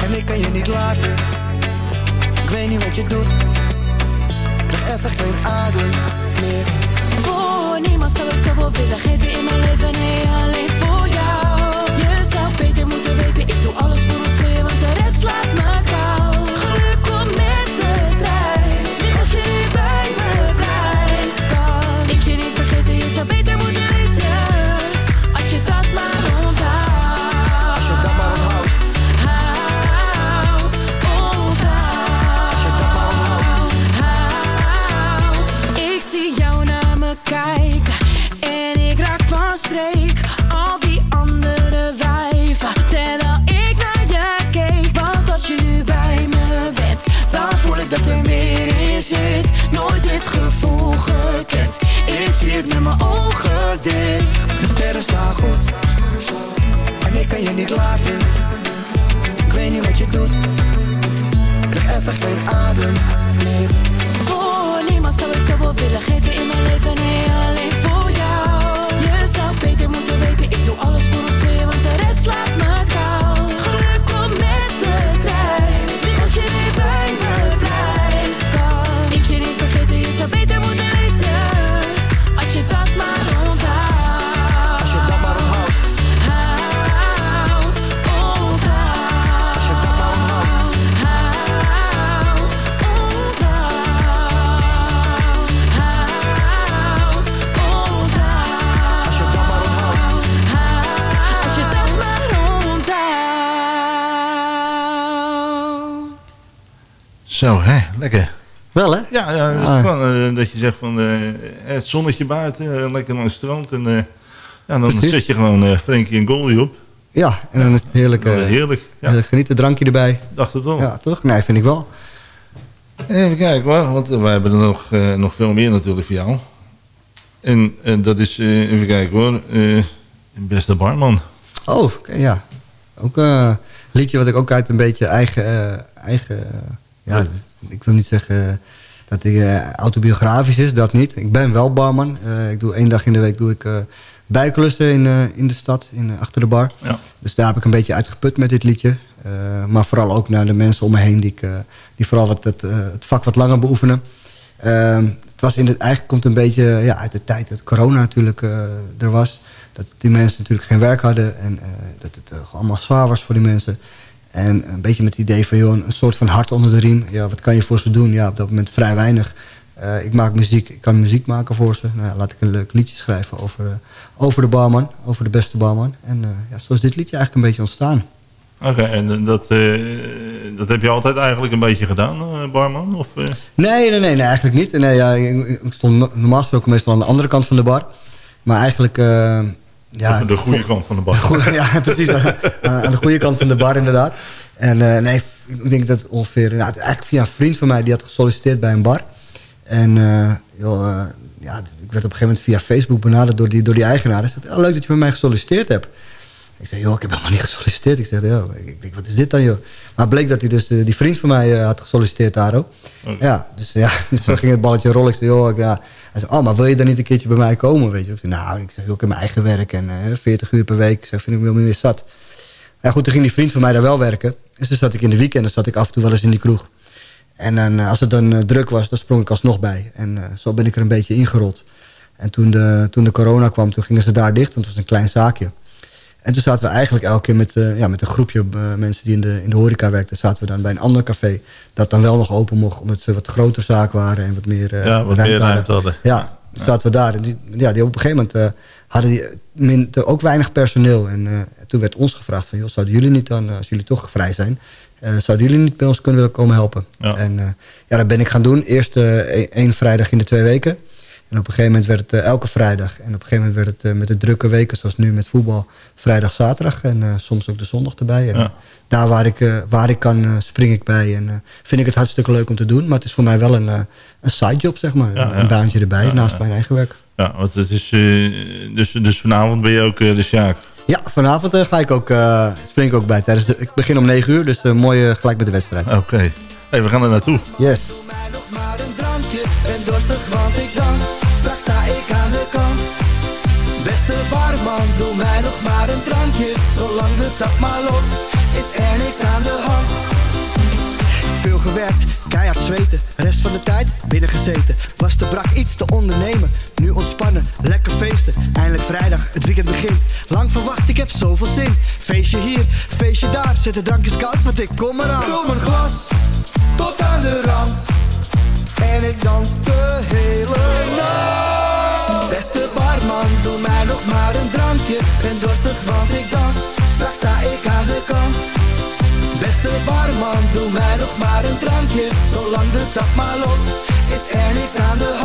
En ik kan je niet laten. Ik weet niet wat je doet. Ik krijg even geen adem meer. Voor niemand zou ik zoveel willen geven in mijn leven. Nee, alleen voor jou. Zo, hè, lekker. Wel, hè? Ja, ja dat, Ah. gewoon, eh, dat je zegt van eh, het zonnetje buiten, eh, lekker langs het strand. En eh, ja, dan Precies. zet je gewoon eh Frankie en Goldie op. Ja, en dan is het heerlijk. Eh, heerlijk. Ja, eh, Genieten, drankje erbij. dacht het wel. Ja, toch? Nee, vind ik wel. Even kijken hoor, want wij hebben er nog, eh, nog veel meer natuurlijk voor jou. En eh, dat is, eh, even kijken hoor, eh, beste barman. Oh, ja. Ook eh, een liedje wat ik ook uit een beetje eigen... eh, eigen eh, ja, dus ik wil niet zeggen dat ik eh, autobiografisch is, dat niet. Ik ben wel barman. Eh, ik doe één dag in de week doe ik eh bijklussen in, in de stad, in, achter de bar. Ja. Dus daar heb ik een beetje uitgeput met dit liedje. Maar vooral ook naar de mensen om me heen die, ik, die vooral het, het, het vak wat langer beoefenen. Ehm, het was in het, eigenlijk komt een beetje ja, uit de tijd dat corona natuurlijk er was. Dat die mensen natuurlijk geen werk hadden en dat het allemaal zwaar was voor die mensen. En een beetje met het idee van joh, een soort van hart onder de riem. Ja, wat kan je voor ze doen? Ja, op dat moment vrij weinig. Eh, ik maak muziek, ik kan muziek maken voor ze. Nou, ja, laat ik een leuk liedje schrijven over, eh, over de barman, over de beste barman. En eh, ja, zo is dit liedje eigenlijk een beetje ontstaan. Oké, en dat, dat heb je altijd eigenlijk een beetje gedaan, barman? Of? Nee, nee, nee, nee, eigenlijk niet. Nee, ja, ik, ik stond no- normaal gesproken meestal aan de andere kant van de bar. Maar eigenlijk... eh, ja, de goede kant van de bar. Ja, <laughs> precies. aan, <laughs> aan de goede kant van de bar, inderdaad. En eh, nee, ik denk dat ongeveer... Nou, eigenlijk via een vriend van mij, die had gesolliciteerd bij een bar. En eh, joh, eh, ja, ik werd op een gegeven moment via Facebook benaderd door die, door die eigenaar. Hij zei, oh, leuk dat je bij mij gesolliciteerd hebt. Ik zei, joh, ik heb helemaal niet gesolliciteerd. Ik zeg, joh, ik denk, wat is dit dan, joh? Maar bleek dat hij dus, eh, die vriend van mij eh, had gesolliciteerd daar ook. Ja, dus, ja, <laughs> dus zo ging het balletje rollen. Ik zei, joh, ik, ja. Hij zei, oh, maar wil je dan niet een keertje bij mij komen, weet je? Ik zei, nou, ik zeg, ik heb mijn eigen werk en eh 40 uur per week. Zeg, vind ik wel meer zat. Ja, goed, toen ging die vriend van mij daar wel werken. Dus toen zat ik in de weekenden, zat ik af en toe wel eens in die kroeg. En dan, eh, als het dan eh, druk was, dan sprong ik alsnog bij. En eh, zo ben ik er een beetje ingerold. En toen de, toen de corona kwam, toen gingen ze daar dicht, want het was een klein zaakje. En toen zaten we eigenlijk elke keer met, eh, ja, met een groepje eh, mensen die in de, in de horeca werkten... zaten we dan bij een ander café dat dan wel nog open mocht... omdat ze wat groter zaak waren en wat meer eh, Ja, wat meer ruimte hadden. Ja, zaten we daar. En die, ja, die op een gegeven moment hadden die min, ook weinig personeel. En toen werd ons gevraagd van... Joh, zouden jullie niet dan, als jullie toch vrij zijn... zouden jullie niet bij ons kunnen willen komen helpen? Ja. En ja, dat ben ik gaan doen. Eerst één- één vrijdag in de twee weken. En op een gegeven moment werd het eh, elke vrijdag. En op een gegeven moment werd het eh, met de drukke weken, zoals nu met voetbal, vrijdag, zaterdag. En eh, soms ook de zondag erbij. En Ja. daar waar ik, eh, waar ik kan, spring ik bij. En eh, vind ik het hartstikke leuk om te doen. Maar het is voor mij wel een, eh, een sidejob, zeg maar. Ja, een, ja. een baantje erbij, Ja, naast ja. mijn eigen werk. Ja, want het is, dus, dus vanavond ben je ook de Sjaak. Ja, vanavond ga ik ook, eh, spring ik ook bij. Tijdens de, ik begin om 9 uur, dus mooi gelijk met de wedstrijd. Oké. Hey, we gaan er naartoe. Yes. Barman, doe mij nog maar een drankje Zolang de tap maar loopt Is er niks aan de hand veel gewerkt, keihard zweten. Rest van de tijd binnen gezeten. Was te brak iets te ondernemen. Nu ontspannen, lekker feesten. Eindelijk vrijdag, het weekend begint. Lang verwacht, ik heb zoveel zin. Feestje hier, feestje daar. Zet de drankjes koud, want ik kom eraan. Vul mijn glas, tot aan de rand. En ik dans de hele nacht. Beste barman, doe mij nog maar een drankje. Ben dorstig, want ik dans. Straks sta ik aan de kant. Beste barman, doe mij nog maar een drankje Zolang de tap maar loopt, is er niks aan de hand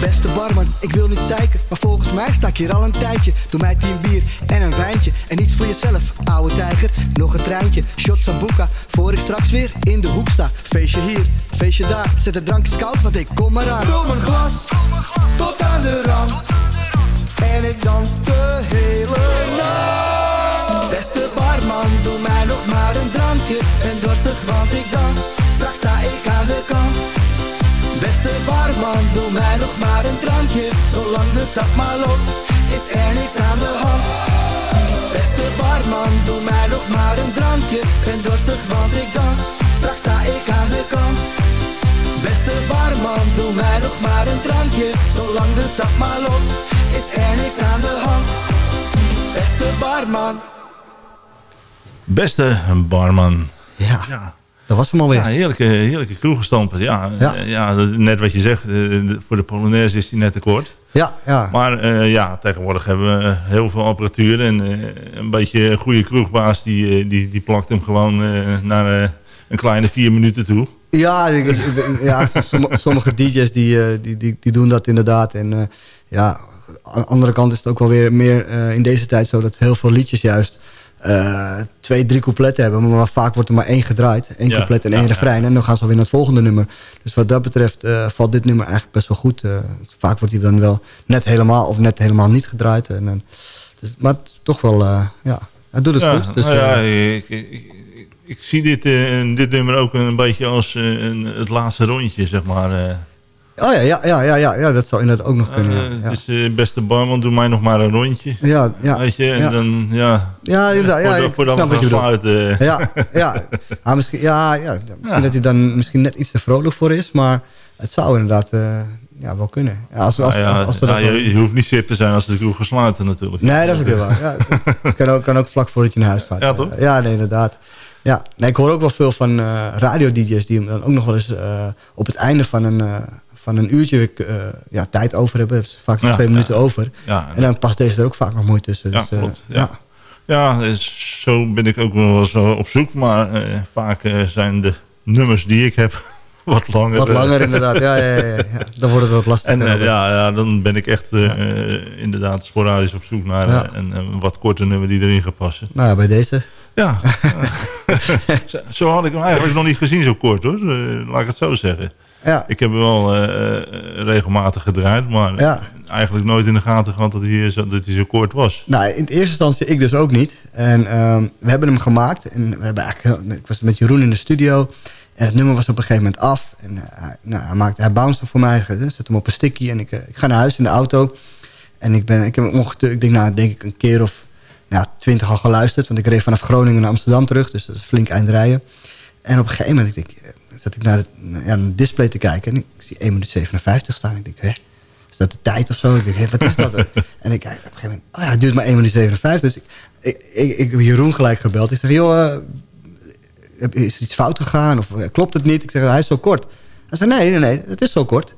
Beste barman, ik wil niet zeiken, maar volgens mij sta ik hier al een tijdje. Doe mij tien bier en een wijntje en iets voor jezelf, ouwe tijger. Nog een treintje, shot sambuca, voor ik straks weer in de hoek sta. Feestje hier, feestje daar, zet de drankjes koud, want ik kom eraan. Vul mijn glas, tot aan de rand, en ik dans de hele nacht. Beste barman, doe mij nog maar een drankje, en dorstig, want ik dans. Straks sta ik aan de kant. Beste barman, doe mij nog maar een drankje. Zolang de tap maar loopt, is er niks aan de hand. Beste barman, doe mij nog maar een drankje. Ben dorstig, want ik dans. Straks sta ik aan de kant. Beste barman, doe mij nog maar een drankje. Zolang de tap maar loopt, is er niks aan de hand. Beste barman. Beste barman. Ja, dat was hem alweer. Ja, heerlijke, heerlijke kroegenstampen. Ja, Ja. ja. ja, net wat je zegt, eh, voor de Polonaise is die net te kort. Ja, ja. Maar eh, ja, tegenwoordig hebben we heel veel apparatuur. En eh, een beetje een goede kroegbaas, die, eh, die, die plakt hem gewoon eh, naar eh, een kleine vier minuten toe. Ja, ik- ik- ja som- <laughs> sommige DJ's die, eh, die, die, die doen dat inderdaad. En eh, ja, aan de andere kant is het ook wel weer meer eh, in deze tijd zo... dat heel veel liedjes juist eh, twee, drie coupletten hebben. Maar vaak wordt er maar één gedraaid. één Ja, couplet en één ja. refrein. En dan gaan ze alweer naar het volgende nummer. Dus wat dat betreft eh, valt dit nummer eigenlijk best wel goed. Eh, vaak wordt hij dan wel net helemaal of net helemaal niet gedraaid. En, en, dus, maar het toch wel, ja, hij doet het goed. Dus, nou ja, ik, ik, ik, zie dit, dit nummer ook een beetje als een, het laatste rondje, zeg maar. Eh. oh ja, ja, ja, ja, ja, ja, dat zou inderdaad ook nog kunnen. ja, Eh, ja. Dus eh, beste barman, doe mij nog maar een rondje. Ja, ja, Weet je, en ja. dan, ja... Ja, inderdaad. Ja, voor, voor dan sluiten. Ja, ja. Ah, misschien, ja, ja, misschien Ja. dat hij dan misschien net iets te vrolijk voor is. Maar het zou inderdaad eh, ja, wel kunnen. Ja, als, als, ja, als, ja, je, je hoeft niet sip te zijn als de kroeg gesluiten natuurlijk. Nee, dat is ook heel waar. Ja, <laughs> het kan, ook, kan ook vlak voordat je naar huis gaat. Ja, toch? Ja, nee, inderdaad. Ja, nee, ik hoor ook wel veel van eh radio-dj's die hem dan ook nog wel eens eh, op het einde van een, eh, van een uurtje eh, ja, tijd over hebben. Hebben ze vaak nog Ja, twee ja. minuten over. Ja, en dan past deze er ook vaak nog mooi tussen. Ja, dus, eh, klopt. Ja. Ja, dus zo ben ik ook wel zo op zoek. Maar eh, vaak eh, zijn de nummers die ik heb <laughs> wat langer. Wat eh. langer inderdaad, ja, ja, ja, ja. <laughs> Dan wordt het wat lastiger. En eh, ja, ja, dan ben ik echt eh, eh, inderdaad sporadisch op zoek naar Ja. eh, een, een wat korter nummer die erin gaat passen. Nou ja, bij deze. Ja, <laughs> zo, had ik hem eigenlijk nog niet gezien zo kort hoor. Eh, laat ik het zo zeggen. Ja. Ik heb hem wel eh, eh, regelmatig gedraaid, maar Ja. eigenlijk nooit in de gaten gehad dat hij, zo- dat hij zo kort was. Nou, in eerste instantie ik dus ook niet. En ehm, we hebben hem gemaakt. En we hebben eigenlijk, ik was met Jeroen in de studio. En het nummer was op een gegeven moment af. En eh, hij, nou, hij, maakte, hij bounced hem voor mij. Zet hem op een sticky. En ik, ik ga naar huis in de auto. En ik, ben, ik heb hem ongeveer, ik denk, nou, denk ik een keer of nou, twintig al geluisterd. Want ik reed vanaf Groningen naar Amsterdam terug. Dus dat is flink eind rijden. En op een gegeven moment ik denk, zat ik naar het, naar het display te kijken. En ik zie 1 minuut 57 staan. Ik denk, hè? Is dat de tijd of zo? Ik denk, wat is dat? <laughs> en ik kijk op een gegeven moment, oh ja, het duurt maar 1 minuut 57. Dus ik, ik, ik, ik heb Jeroen gelijk gebeld. Ik zeg, joh, eh, is er iets fout gegaan? Of eh, klopt het niet? Ik zeg, hij is zo kort. Hij zei, nee, nee, nee, het is zo kort.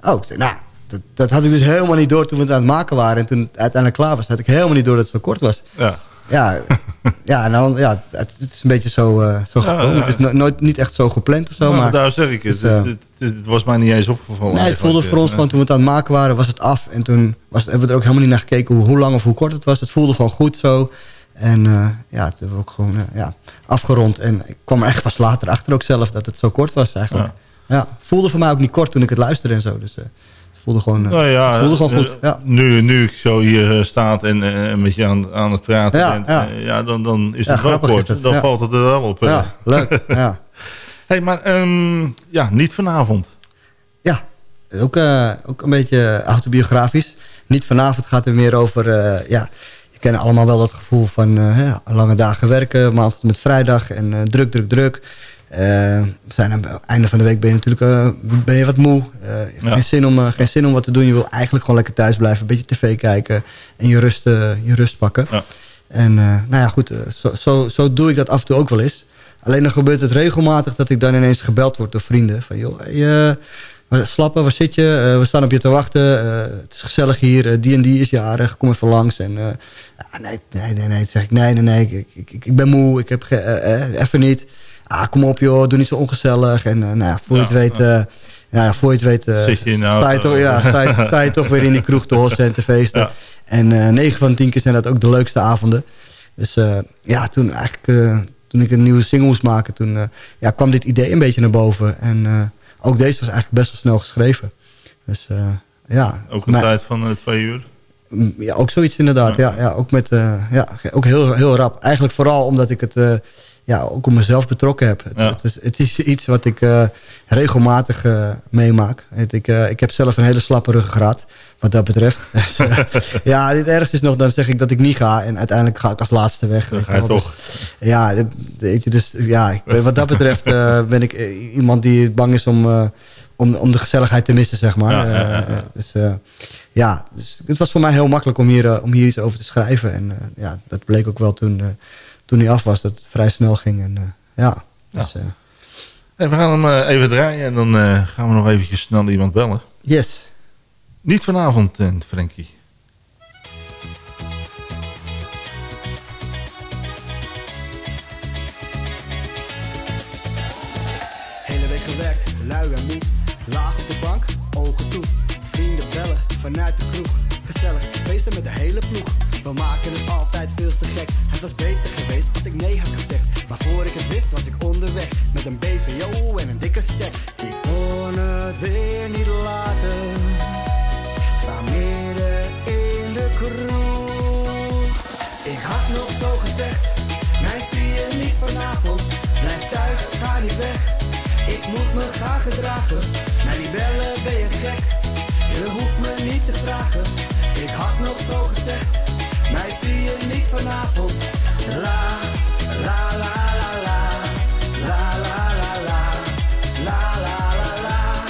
Oh, ik zeg, nou, dat, dat had ik dus helemaal niet door toen we het aan het maken waren. En toen het uiteindelijk klaar was, had ik helemaal niet door dat het zo kort was. Ja. Ja, ja, dan, ja het, het is een beetje zo, eh, zo Ja, gekomen. ja. Het is no- nooit niet echt zo gepland of zo. Nou, maar daar zeg ik het. het is, eh, het, het- het was mij niet eens opgevallen. Nee, het voelde voor ons gewoon toen we het aan het maken waren, was het af. En toen was, hebben we er ook helemaal niet naar gekeken hoe, hoe lang of hoe kort het was. Het voelde gewoon goed zo. En eh, ja, het hebben we ook gewoon eh, ja, afgerond. En ik kwam er echt pas later achter ook zelf dat het zo kort was eigenlijk. Ja. voelde voor mij ook niet kort toen ik het luisterde en zo. Dus eh, voelde gewoon, eh, Nou ja, het voelde gewoon eh, goed. Ja. nu, nu ik zo hier eh, staat en met je aan, aan het praten Ja, ben, ja. ja, dan, dan is het wel kort. het, Dan valt het er wel op. Ja, leuk. ja. <laughs> hey, maar ehm, ja, niet vanavond. Ja, ook, ook een beetje autobiografisch. Niet vanavond gaat het meer over... ja, je kent allemaal wel dat gevoel van hè, lange dagen werken. Maandag met vrijdag en druk, druk, druk. Eh, we zijn aan het einde van de week ben je natuurlijk eh, ben je wat moe. Eh, Ja. geen, zin om, geen zin om wat te doen. Je wil eigenlijk gewoon lekker thuis blijven. Een beetje tv kijken. En je rust, je rust pakken. Ja. En nou ja, goed. zo, zo, zo doe ik dat af en toe ook wel eens. Alleen dan gebeurt het regelmatig dat ik dan ineens gebeld word door vrienden. Van joh, waar- slappen, waar zit je? We staan op je te wachten. Het is gezellig hier. Die en die is jarig. Kom even langs. En nee, nee, nee, nee. Dan zeg ik nee, nee, nee. Ik, ik, ik, ben moe. Ik heb even niet. Ah, kom op joh. Doe niet zo ongezellig. En eh, nou ja, voor je Ja, het weet... ja. eh, ja, voor je het weet eh, je sta, je toch, ja, <laughs> sta, je, sta je toch weer in die kroeg te hossen en te feesten. Ja. En eh 9 van 10 keer zijn dat ook de leukste avonden. Dus ja, toen eigenlijk... toen ik een nieuwe single moest maken, toen ja, kwam dit idee een beetje naar boven. En ook deze was eigenlijk best wel snel geschreven. Dus ja. Ook een maar- tijd van twee uur. Mm, Ja, ook zoiets inderdaad. Ja, ja, ook met, ja, ook heel, heel rap. Eigenlijk vooral omdat ik het ja, ook op mezelf betrokken heb. Het, Ja. het, is, het is iets wat ik eh, regelmatig eh, meemaak. Het, ik, eh, ik heb zelf een hele slappe ruggengraat, wat dat betreft. <laughs> Dus, <laughs> ja, het ergste is nog, dan zeg ik dat ik niet ga. En uiteindelijk ga ik als laatste weg. Dan ga je. Dus, toch. ja, dit- weet je, dus ja, ik ben- wat dat betreft ben ik iemand die bang is om, om, om de gezelligheid te missen, zeg maar. Ja, ja, ja, ja. Dus ja, dus het was voor mij heel makkelijk om hier, om hier iets over te schrijven. En ja, dat bleek ook wel toen, toen hij af was, dat het vrij snel ging. En, eh, ja, dus, eh, En we gaan hem eh, even draaien en dan eh, gaan we nog eventjes snel iemand bellen. yes. Niet vanavond, Frankie. Hele week gewerkt, lui en moe. Laag op de bank, ogen toe. Vrienden bellen vanuit de kroeg. Gezellig, feesten met de hele ploeg. We maken het altijd veel te gek. Het was beter geweest als ik nee had gezegd. Maar voor ik het wist was ik onderweg. Met een BVO en een dikke stek. Ik kon het weer niet laten. Sta midden in de kroeg. Ik had nog zo gezegd. Mij zie je niet vanavond. Blijf thuis, ga niet weg. Ik moet me gaan gedragen. Naar die bellen ben je gek. Je hoeft me niet te vragen. Ik had nog zo gezegd. Mij zie je niet vanavond. La, la, la, la, la. La, la, la, la. La, la, la, la.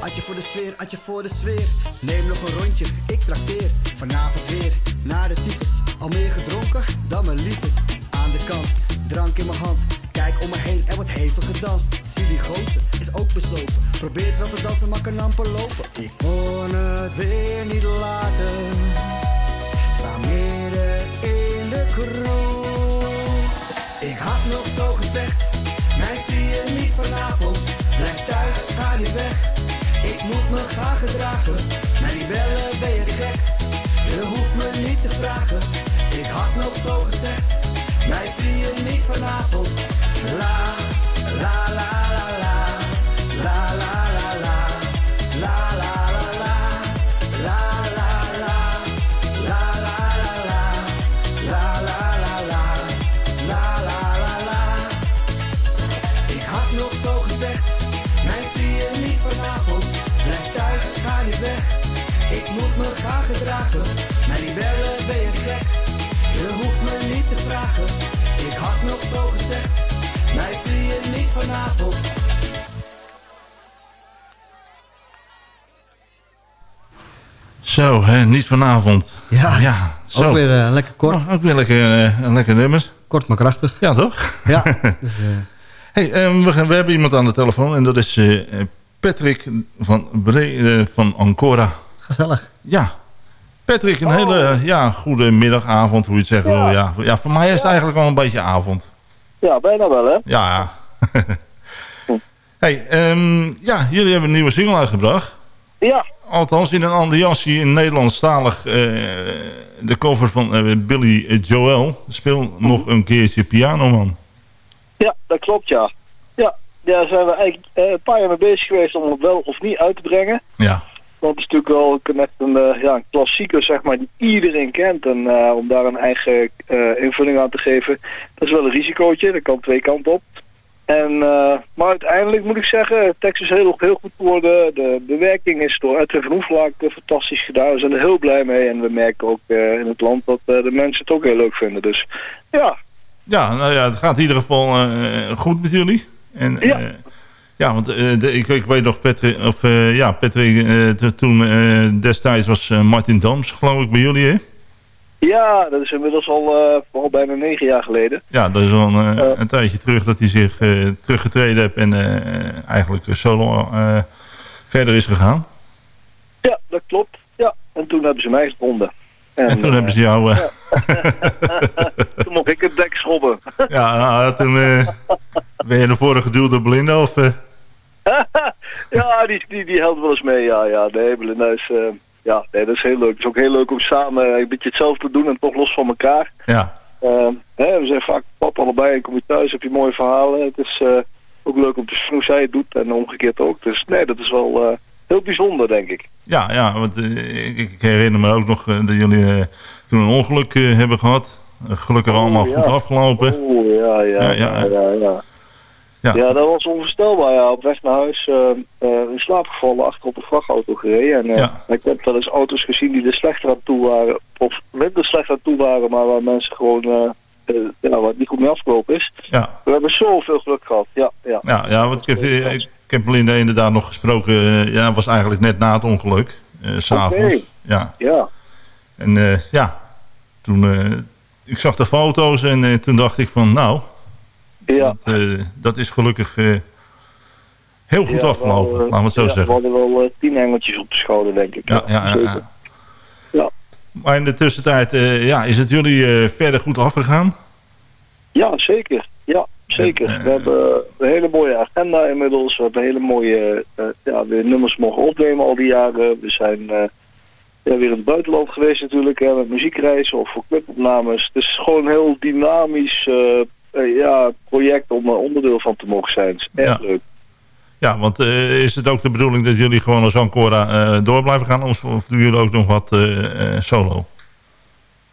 Atje voor de sfeer, atje voor de sfeer. Neem nog een rondje, ik trakteer. Vanavond weer naar de tyfus. Al meer gedronken dan mijn liefes. Aan de kant, drank in mijn hand. Kijk om me heen, er wordt hevig gedanst. Zie die gozer, is ook bezopen. Probeert wel te dansen, maar kan amper lopen. Ik kon het weer niet laten. Ik had nog zo gezegd, mij zie je niet vanavond. Blijf thuis, ga niet weg. Ik moet me gaan gedragen. Naar die bellen ben je gek. Je hoeft me niet te vragen. Ik had nog zo gezegd, mij zie je niet vanavond. La, la, la. La, la, la, la. Te vragen. Ik had nog zo gezegd, mij zie je niet vanavond. Zo, hè, niet vanavond. Ja, ja zo. ook weer eh, lekker kort. Oh, ook weer lekker, eh, een lekker nummer. Kort maar krachtig. Ja, toch? Ja, <laughs> dus, eh, Hey, ehm, we, gaan, we hebben iemand aan de telefoon en dat is eh, Patrick van, Bre van Ancora. gezellig. Ja, Patrick, een hele ja, goede middagavond, hoe je het zeggen wil. Ja. Ja, voor mij is het eigenlijk al een beetje avond. Ja, bijna wel, hè? Ja. <laughs> hey, ehm, ja, jullie hebben een nieuwe single uitgebracht. Ja. Althans, in een ander jasje, in Nederlandstalig. eh de cover van eh, Billy Joel. Speel nog een keertje piano, man. Ja, dat klopt, ja. Ja, daar zijn we eigenlijk eh, een paar jaar mee bezig geweest om het wel of niet uit te brengen. Ja. Het is natuurlijk wel een- echt een, eh, ja, een klassieker, zeg maar, die iedereen kent. En eh, om daar een eigen eh, invulling aan te geven, dat is wel een risicootje. Dat kan twee kanten op. En, maar uiteindelijk moet ik zeggen, de tekst is heel, heel goed geworden. De bewerking is door Edwin van fantastisch gedaan. We zijn er heel blij mee. En we merken ook in het land dat de mensen het ook heel leuk vinden. Dus ja, Ja, nou ja, het gaat in ieder geval goed met jullie. En, ja. Ja, want eh, de, ik, ik weet nog, Patrick, of, eh, ja, Patrick eh, toen destijds was Martin Dams, geloof ik, bij jullie, hè? Ja, dat is inmiddels al, al bijna negen jaar geleden. Ja, dat is al een, een tijdje terug dat hij zich teruggetreden heeft en eigenlijk solo verder is gegaan. Ja, dat klopt. Ja, en toen hebben ze mij gevonden. En, toen hebben ze jou... eh, <laughs> <laughs> toen mocht ik het dek schrobben. ja, nou, toen eh, ben je naar voren geduwd door Belinda of... eh? <laughs> Ja, die, die, die helpt wel eens mee, ja. ja. Nee, Belinda is, eh, ja, nee, dat is heel leuk. Het is ook heel leuk om samen een beetje hetzelfde te doen en toch los van elkaar. Ja. Hè, we zijn vaak pap allebei en kom je thuis, heb je mooie verhalen. Het is ook leuk om te zien hoe zij het doet en omgekeerd ook. Dus nee, dat is wel heel bijzonder, denk ik. Ja, ja want ik, herinner me ook nog dat jullie toen een ongeluk hebben gehad. Gelukkig allemaal goed afgelopen. Oeh, ja, ja, Ja, ja, ja. dat was onvoorstelbaar. Ja. Op weg naar huis eh, eh, in slaap gevallen, achter op een vrachtauto gereden. En eh, ik heb wel eens auto's gezien die er slechter aan toe waren, of minder slecht aan toe waren, maar waar mensen gewoon, eh, ja, waar het niet goed mee afgelopen is. Ja. We hebben zoveel geluk gehad, ja. ja. Ja, ja want ik heb, ik heb inderdaad nog gesproken. ja, was eigenlijk net na het ongeluk. s S'avonds. Ja. Ja. En ja, toen... ik zag de foto's en eh, toen dacht ik van... Nou, Ja. dat, eh, dat is gelukkig eh, heel goed Ja, afgelopen. wel, laten we het zo ja, zeggen. We hadden wel tien engeltjes op de schouder, denk ik. Ja, ja, ja, ja. Maar in de tussentijd ja, is het jullie verder goed afgegaan? Ja, zeker. Ja, zeker. En, we hebben een hele mooie agenda inmiddels. We hebben hele mooie ja, weer nummers mogen opnemen al die jaren. We zijn ja, weer in het buitenland geweest natuurlijk, hè, met muziekreizen of voor clubopnames. Het is gewoon een heel dynamisch eh, eh, ja, project om er onderdeel van te mogen zijn. Het is echt Ja. leuk. Ja, want eh, is het ook de bedoeling dat jullie gewoon als Ancora eh, door blijven gaan? Of, of doen jullie ook nog wat eh, eh, solo?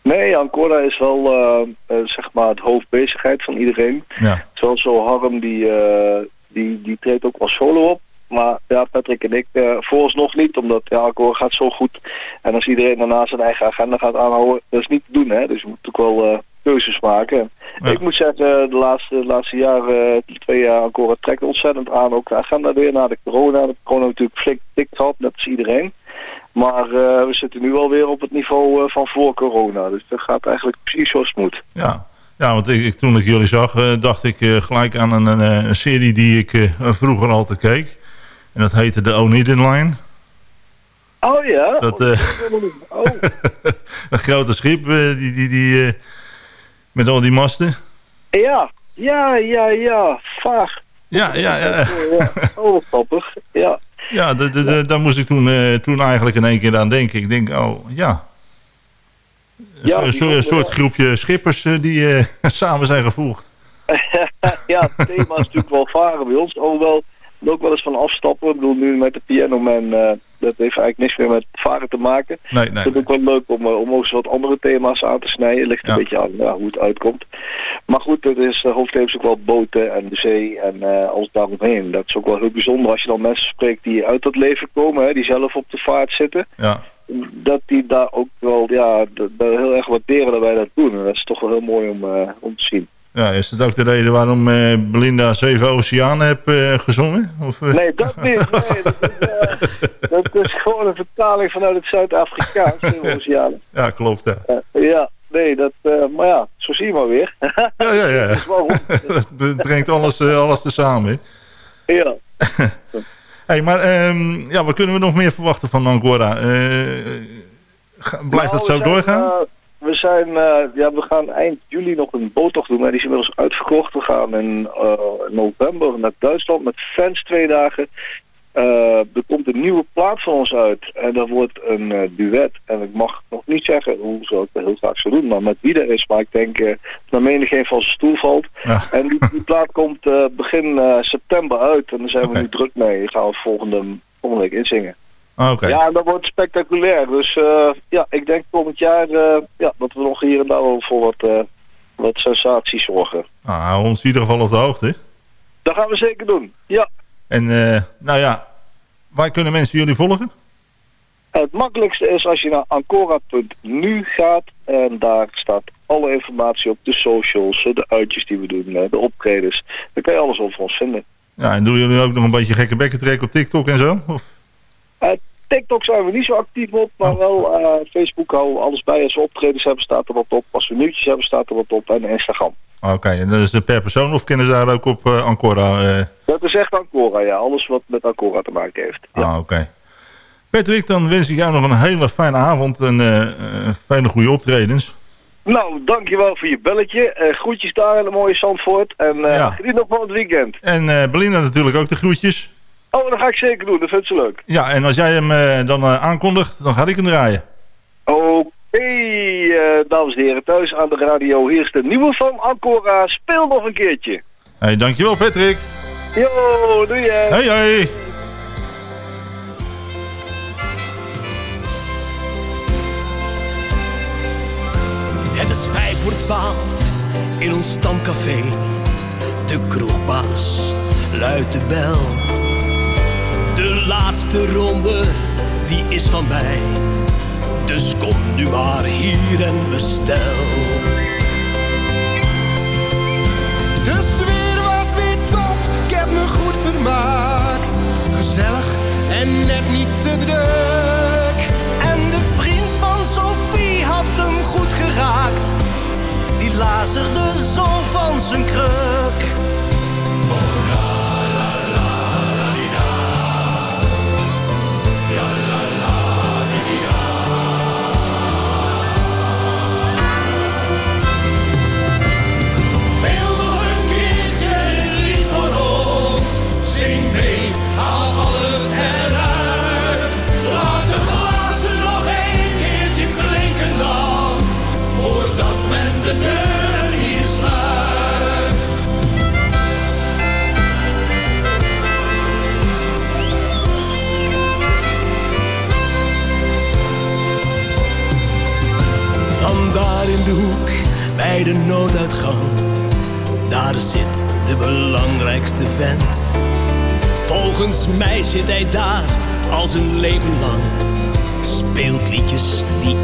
Nee, Ancora is wel eh, eh, zeg maar het hoofdbezigheid van iedereen. Ja. Zoals zo Harm, die, eh, die, die treedt ook wel solo op. Maar ja, Patrick en ik uh, vooralsnog niet, omdat ja, gaat zo goed. En als iedereen daarna zijn eigen agenda gaat aanhouden, dat is niet te doen. Hè? Dus je moet ook wel eh, keuzes maken. Ik moet zeggen, de laatste, de laatste jaren, eh, twee jaar Ancora trekt ontzettend aan. Ook de agenda weer na de corona. De corona natuurlijk flink dik gehad, net als iedereen. Maar uh, we zitten nu alweer op het niveau uh, van voor corona. Dus dat gaat eigenlijk precies zoals het moet. Ja, ja want ik, ik, toen ik jullie zag, uh, dacht ik gelijk aan een, een, een, serie die ik vroeger altijd keek. En dat heette de Oniden Line. Oh ja? Dat, oh. dat <laughs> grote schip die, die, die, met al die masten. Ja, ja, ja, ja. Vaag. Ja, ja, ja. Oh, grappig. Ja. Ja, de, daar moest ik toen, uh, toen eigenlijk in één keer aan denken. Ik denk, oh ja. ja een soort, soort groepje schippers uh, die uh, <laughs> samen zijn gevoegd. <laughs> ja, het thema is natuurlijk wel varen bij ons. Alhoewel we ook wel eens van afstappen. Ik bedoel, nu met de Piano Man, dat heeft eigenlijk niks meer met varen te maken. Nee, nee. Het is ook wel leuk om, om ook eens wat andere thema's aan te snijden. Ligt een beetje aan ja, hoe het uitkomt. Maar goed, het is uh, ook wel boten en de zee en uh, alles daaromheen. Dat is ook wel heel bijzonder als je dan mensen spreekt die uit dat leven komen, hè, die zelf op de vaart zitten. Ja. Dat die daar ook wel ja, heel erg waarderen dat wij dat doen. En dat is toch wel heel mooi om, om te zien. Ja, is dat ook de reden waarom uh, Belinda Zeven Oceanen heeft uh, gezongen? Of, uh... Nee, dat niet. Nee, dat, is, <laughs> dat, is, gewoon een vertaling vanuit het Zuid-Afrikaans, Zeven Oceanen. Ja, klopt. Ja, ja nee, dat, maar ja, zo zie je maar weer. ja, ja, ja. <laughs> Het <laughs> brengt alles, alles tezamen. Ja. hey, maar um, ja, wat kunnen we nog meer verwachten van Angora? blijft nou, dat zo zijn, doorgaan? We zijn, uh, ja, we gaan eind juli nog een boottocht doen, maar die is inmiddels uitverkocht. We gaan in uh, november naar Duitsland met fans twee dagen. Uh, er komt een nieuwe plaat van ons uit en dat wordt een duet. En ik mag nog niet zeggen hoe zou ik dat heel graag zou doen, maar met wie er is. Maar ik denk dat menig geen van zijn stoel valt. Ja. En die, die, plaat komt begin september uit en daar zijn we okay. nu druk mee. Die gaan we volgende, volgende week inzingen. Ah, okay. Ja, dat wordt spectaculair. Dus uh, ja, ik denk komend jaar uh, ja, dat we nog hier en daar wel voor wat, uh, wat sensaties zorgen. Nou, ons in ieder geval op de hoogte. Dat gaan we zeker doen, ja. En nou ja, waar kunnen mensen jullie volgen? Het makkelijkste is als je naar ancora.nu gaat en daar staat alle informatie op, de socials, de uitjes die we doen, de optredens. Daar kan je alles over ons vinden. Ja, en doen jullie ook nog een beetje gekke bekken trekken op TikTok en zo? Of? Uh, TikTok zijn we niet zo actief op, maar oh. wel uh, Facebook houden we alles bij. Als we optredens hebben staat er wat op, als we nieuwtjes hebben staat er wat op en Instagram. Oké, okay, en dat is per persoon of kennen ze daar ook op uh, Ancora? Dat is echt Ancora, ja. Alles wat met Ancora te maken heeft. Ja. Ah, oké. Okay. Patrick, dan wens ik jou nog een hele fijne avond en fijne goede optredens. Nou, dankjewel voor je belletje. groetjes daar in de mooie Zandvoort en ja. geniet nog van het weekend. En Belinda natuurlijk ook de groetjes. Oh, dat ga ik zeker doen. Dat vindt ze leuk. Ja, en als jij hem eh, dan eh, aankondigt, dan ga ik hem draaien. Oké, eh, dames en heren, thuis aan de radio. Hier is de nieuwe van Ancora. Speel nog een keertje. Hey, dankjewel Patrick. Yo, doe je. Hey, hey. Het is vijf voor twaalf in ons stamcafé. De kroegbaas luidt de bel. De laatste ronde, die is van mij. Dus kom nu maar hier en bestel. De sfeer was weer top, ik heb me goed vermaakt. Gezellig en net niet te druk. En de vriend van Sophie had hem goed geraakt. Die lazerde zo van zijn kruk. Bij de nooduitgang. Daar zit de belangrijkste vent. Volgens mij zit hij daar al zijn leven lang. Speelt liedjes die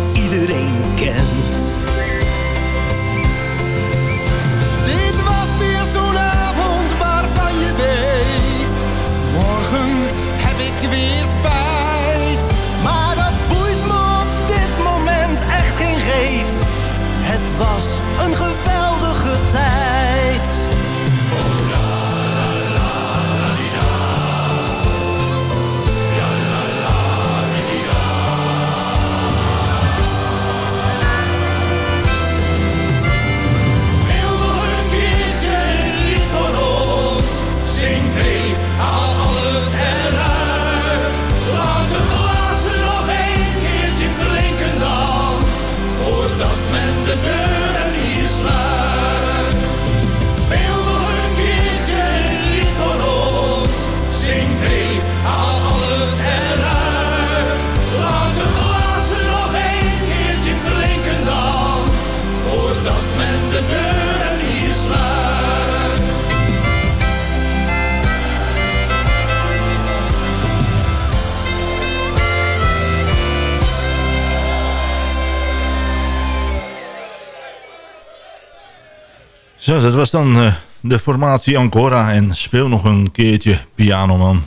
Zo, dat was dan eh, de formatie Ancora en speel nog een keertje piano man.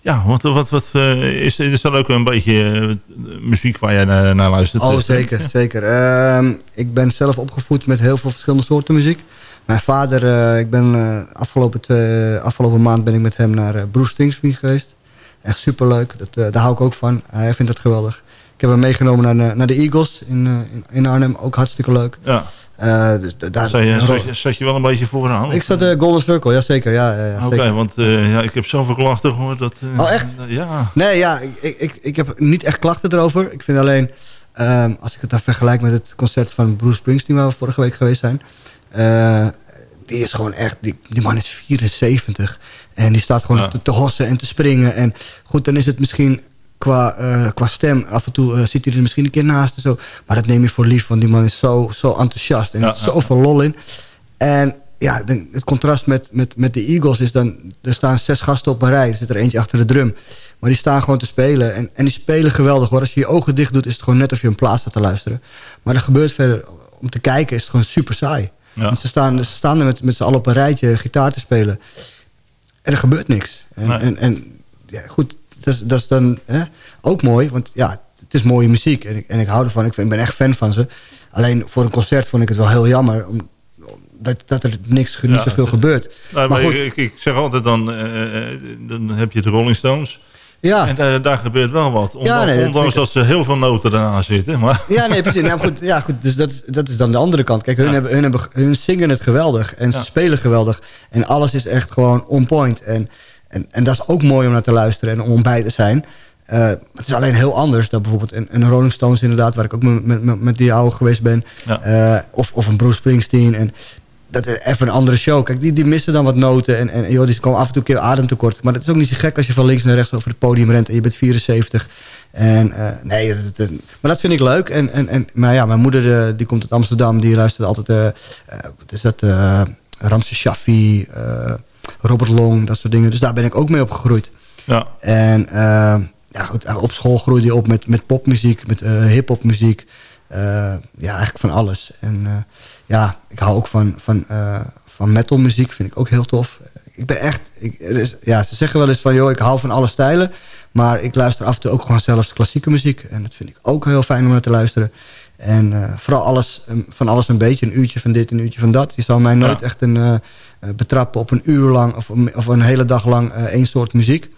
Ja, wat, wat, wat eh, is, is dat ook een beetje eh, muziek waar jij naar, naar luistert? Oh, zeker, zeker. Ehm, ik ben zelf opgevoed met heel veel verschillende soorten muziek. Mijn vader, ik ben afgelopen, twee- afgelopen maand ben ik met hem naar Bruce Springsteen geweest. Echt superleuk, dat, daar hou ik ook van. Hij vindt het geweldig. Ik heb hem meegenomen naar, de- naar de Eagles in, in, in Arnhem, ook hartstikke leuk. Ja. Eh, dus daar, Zat je, zat, je, zat je wel een beetje vooraan? ik zat de Golden Circle, ja zeker. Ja, ja, ja, Oké, want eh, ja, ik heb zoveel klachten gehoord. Dat, eh, Oh, echt? Ja. Nee, ja, ik, ik, ik, heb niet echt klachten erover. Ik vind alleen, ehm, als ik het dan vergelijk met het concert van Bruce Springsteen... waar we vorige week geweest zijn... eh, die is gewoon echt, die, die man is 74. En die staat gewoon Ja. te, te hossen en te springen. En goed, dan is het misschien qua, eh, qua stem... af en toe eh, zit hij er misschien een keer naast en zo. Maar dat neem je voor lief, want die man is zo, zo enthousiast. En er Ja, zit zoveel lol in. En ja, het contrast met, met, met de Eagles is dan... er staan zes gasten op een rij. Er zit er eentje achter de drum. Maar die staan gewoon te spelen. En, en die spelen geweldig hoor. Als je je ogen dicht doet, is het gewoon net of je een plaats staat te luisteren. Maar er gebeurt verder... om te kijken is het gewoon super saai. Ja. Ze, staan, ze staan er met, met z'n allen op een rijtje gitaar te spelen. En er gebeurt niks. En, Nee. en, en ja, goed, dat is, dat is dan hè, ook mooi. Want ja, het is mooie muziek. En ik, en ik hou ervan. Ik, vind- ik ben echt fan van ze. Alleen voor een concert vond ik het wel heel jammer. Om, dat, dat er niks, niet Ja. zoveel gebeurt. Nou, maar goed, ik, ik zeg altijd dan, eh, eh, dan heb je de Rolling Stones. Ja. En daar, daar gebeurt wel wat. Ondanks, nee, dat ondanks dat ze heel veel noten daarna zitten. Maar, Ja, nee, precies. Nou, goed, ja, goed, dus dat is, dat is dan de andere kant. Kijk, hun, hebben, hun, hebben, hun zingen het geweldig. En ze Ja. spelen geweldig. En alles is echt gewoon on point. En En, en dat is ook mooi om naar te luisteren en om bij te zijn. Eh, het is alleen heel anders dan bijvoorbeeld een, een Rolling Stones inderdaad... waar ik ook met, met, met- die oude geweest ben. Eh, of, of een Bruce Springsteen. En dat is even een andere show. Kijk, die, die missen dan wat noten. En, en joh, die komen af en toe een keer ademtekort. Maar dat is ook niet zo gek als je van links naar rechts over het podium rent... en je bent 74. En eh, nee, dat, dat- maar dat vind ik leuk. En, en, en, maar ja, mijn moeder die komt uit Amsterdam. Die luistert altijd... wat is dat? Ramses Shaffi, Robert Long, dat soort dingen. Dus daar ben ik ook mee opgegroeid. Ja. En eh, ja, goed, op school groeide je op met, met popmuziek, met eh hip-hopmuziek. Eh, ja, eigenlijk van alles. En ja, ik hou ook van, van, van metalmuziek, vind ik ook heel tof. Ik ben echt, ik, is- ja, ze zeggen wel eens van, joh, ik hou van alle stijlen. Maar ik luister af en toe ook gewoon zelfs klassieke muziek. En dat vind ik ook heel fijn om naar te luisteren. En eh, vooral alles, van alles een beetje. Een uurtje van dit, een uurtje van dat. Je zal mij nooit echt een, eh, eh, betrappen op een uur lang... of, een- of een hele dag lang één soort muziek.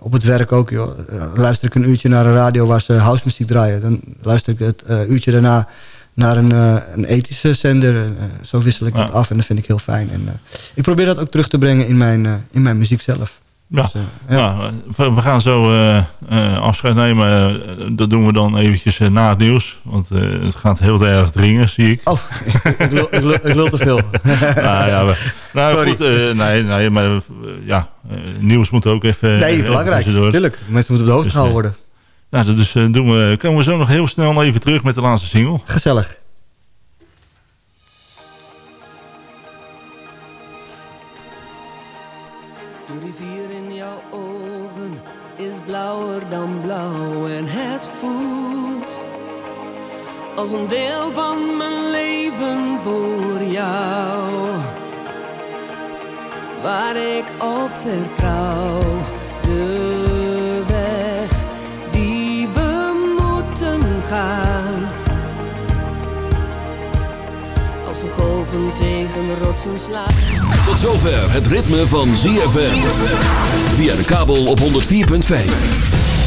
Op het werk ook, joh. Luister ik een uurtje naar een radio waar ze house muziek draaien. Dan luister ik het uurtje daarna naar een, een ethische zender. En, zo wissel ik dat af en dat vind ik heel fijn. En, ik probeer dat ook terug te brengen in mijn, in mijn muziek zelf. Ja, Dus, eh, ja. we, we gaan zo eh, eh, afscheid nemen. Dat doen we dan eventjes na het nieuws. Want het gaat heel erg dringen, zie ik. Oh, <laughs> ik wil, ik te veel. <laughs> nou, ja, nou, Sorry. goed, nee, nee, maar ja, nieuws moet ook even... Nee, belangrijk. Tuurlijk. Mensen moeten op de hoogte Dus, gehouden eh, worden. Nou, dus doen we, komen we zo nog heel snel even terug met de laatste single. Gezellig. Als een deel van mijn leven voor jou. Waar ik op vertrouw, de weg die we moeten gaan. Als de golven tegen de rotsen slaan. Tot zover het ritme van ZFM. Via de kabel op 104.5.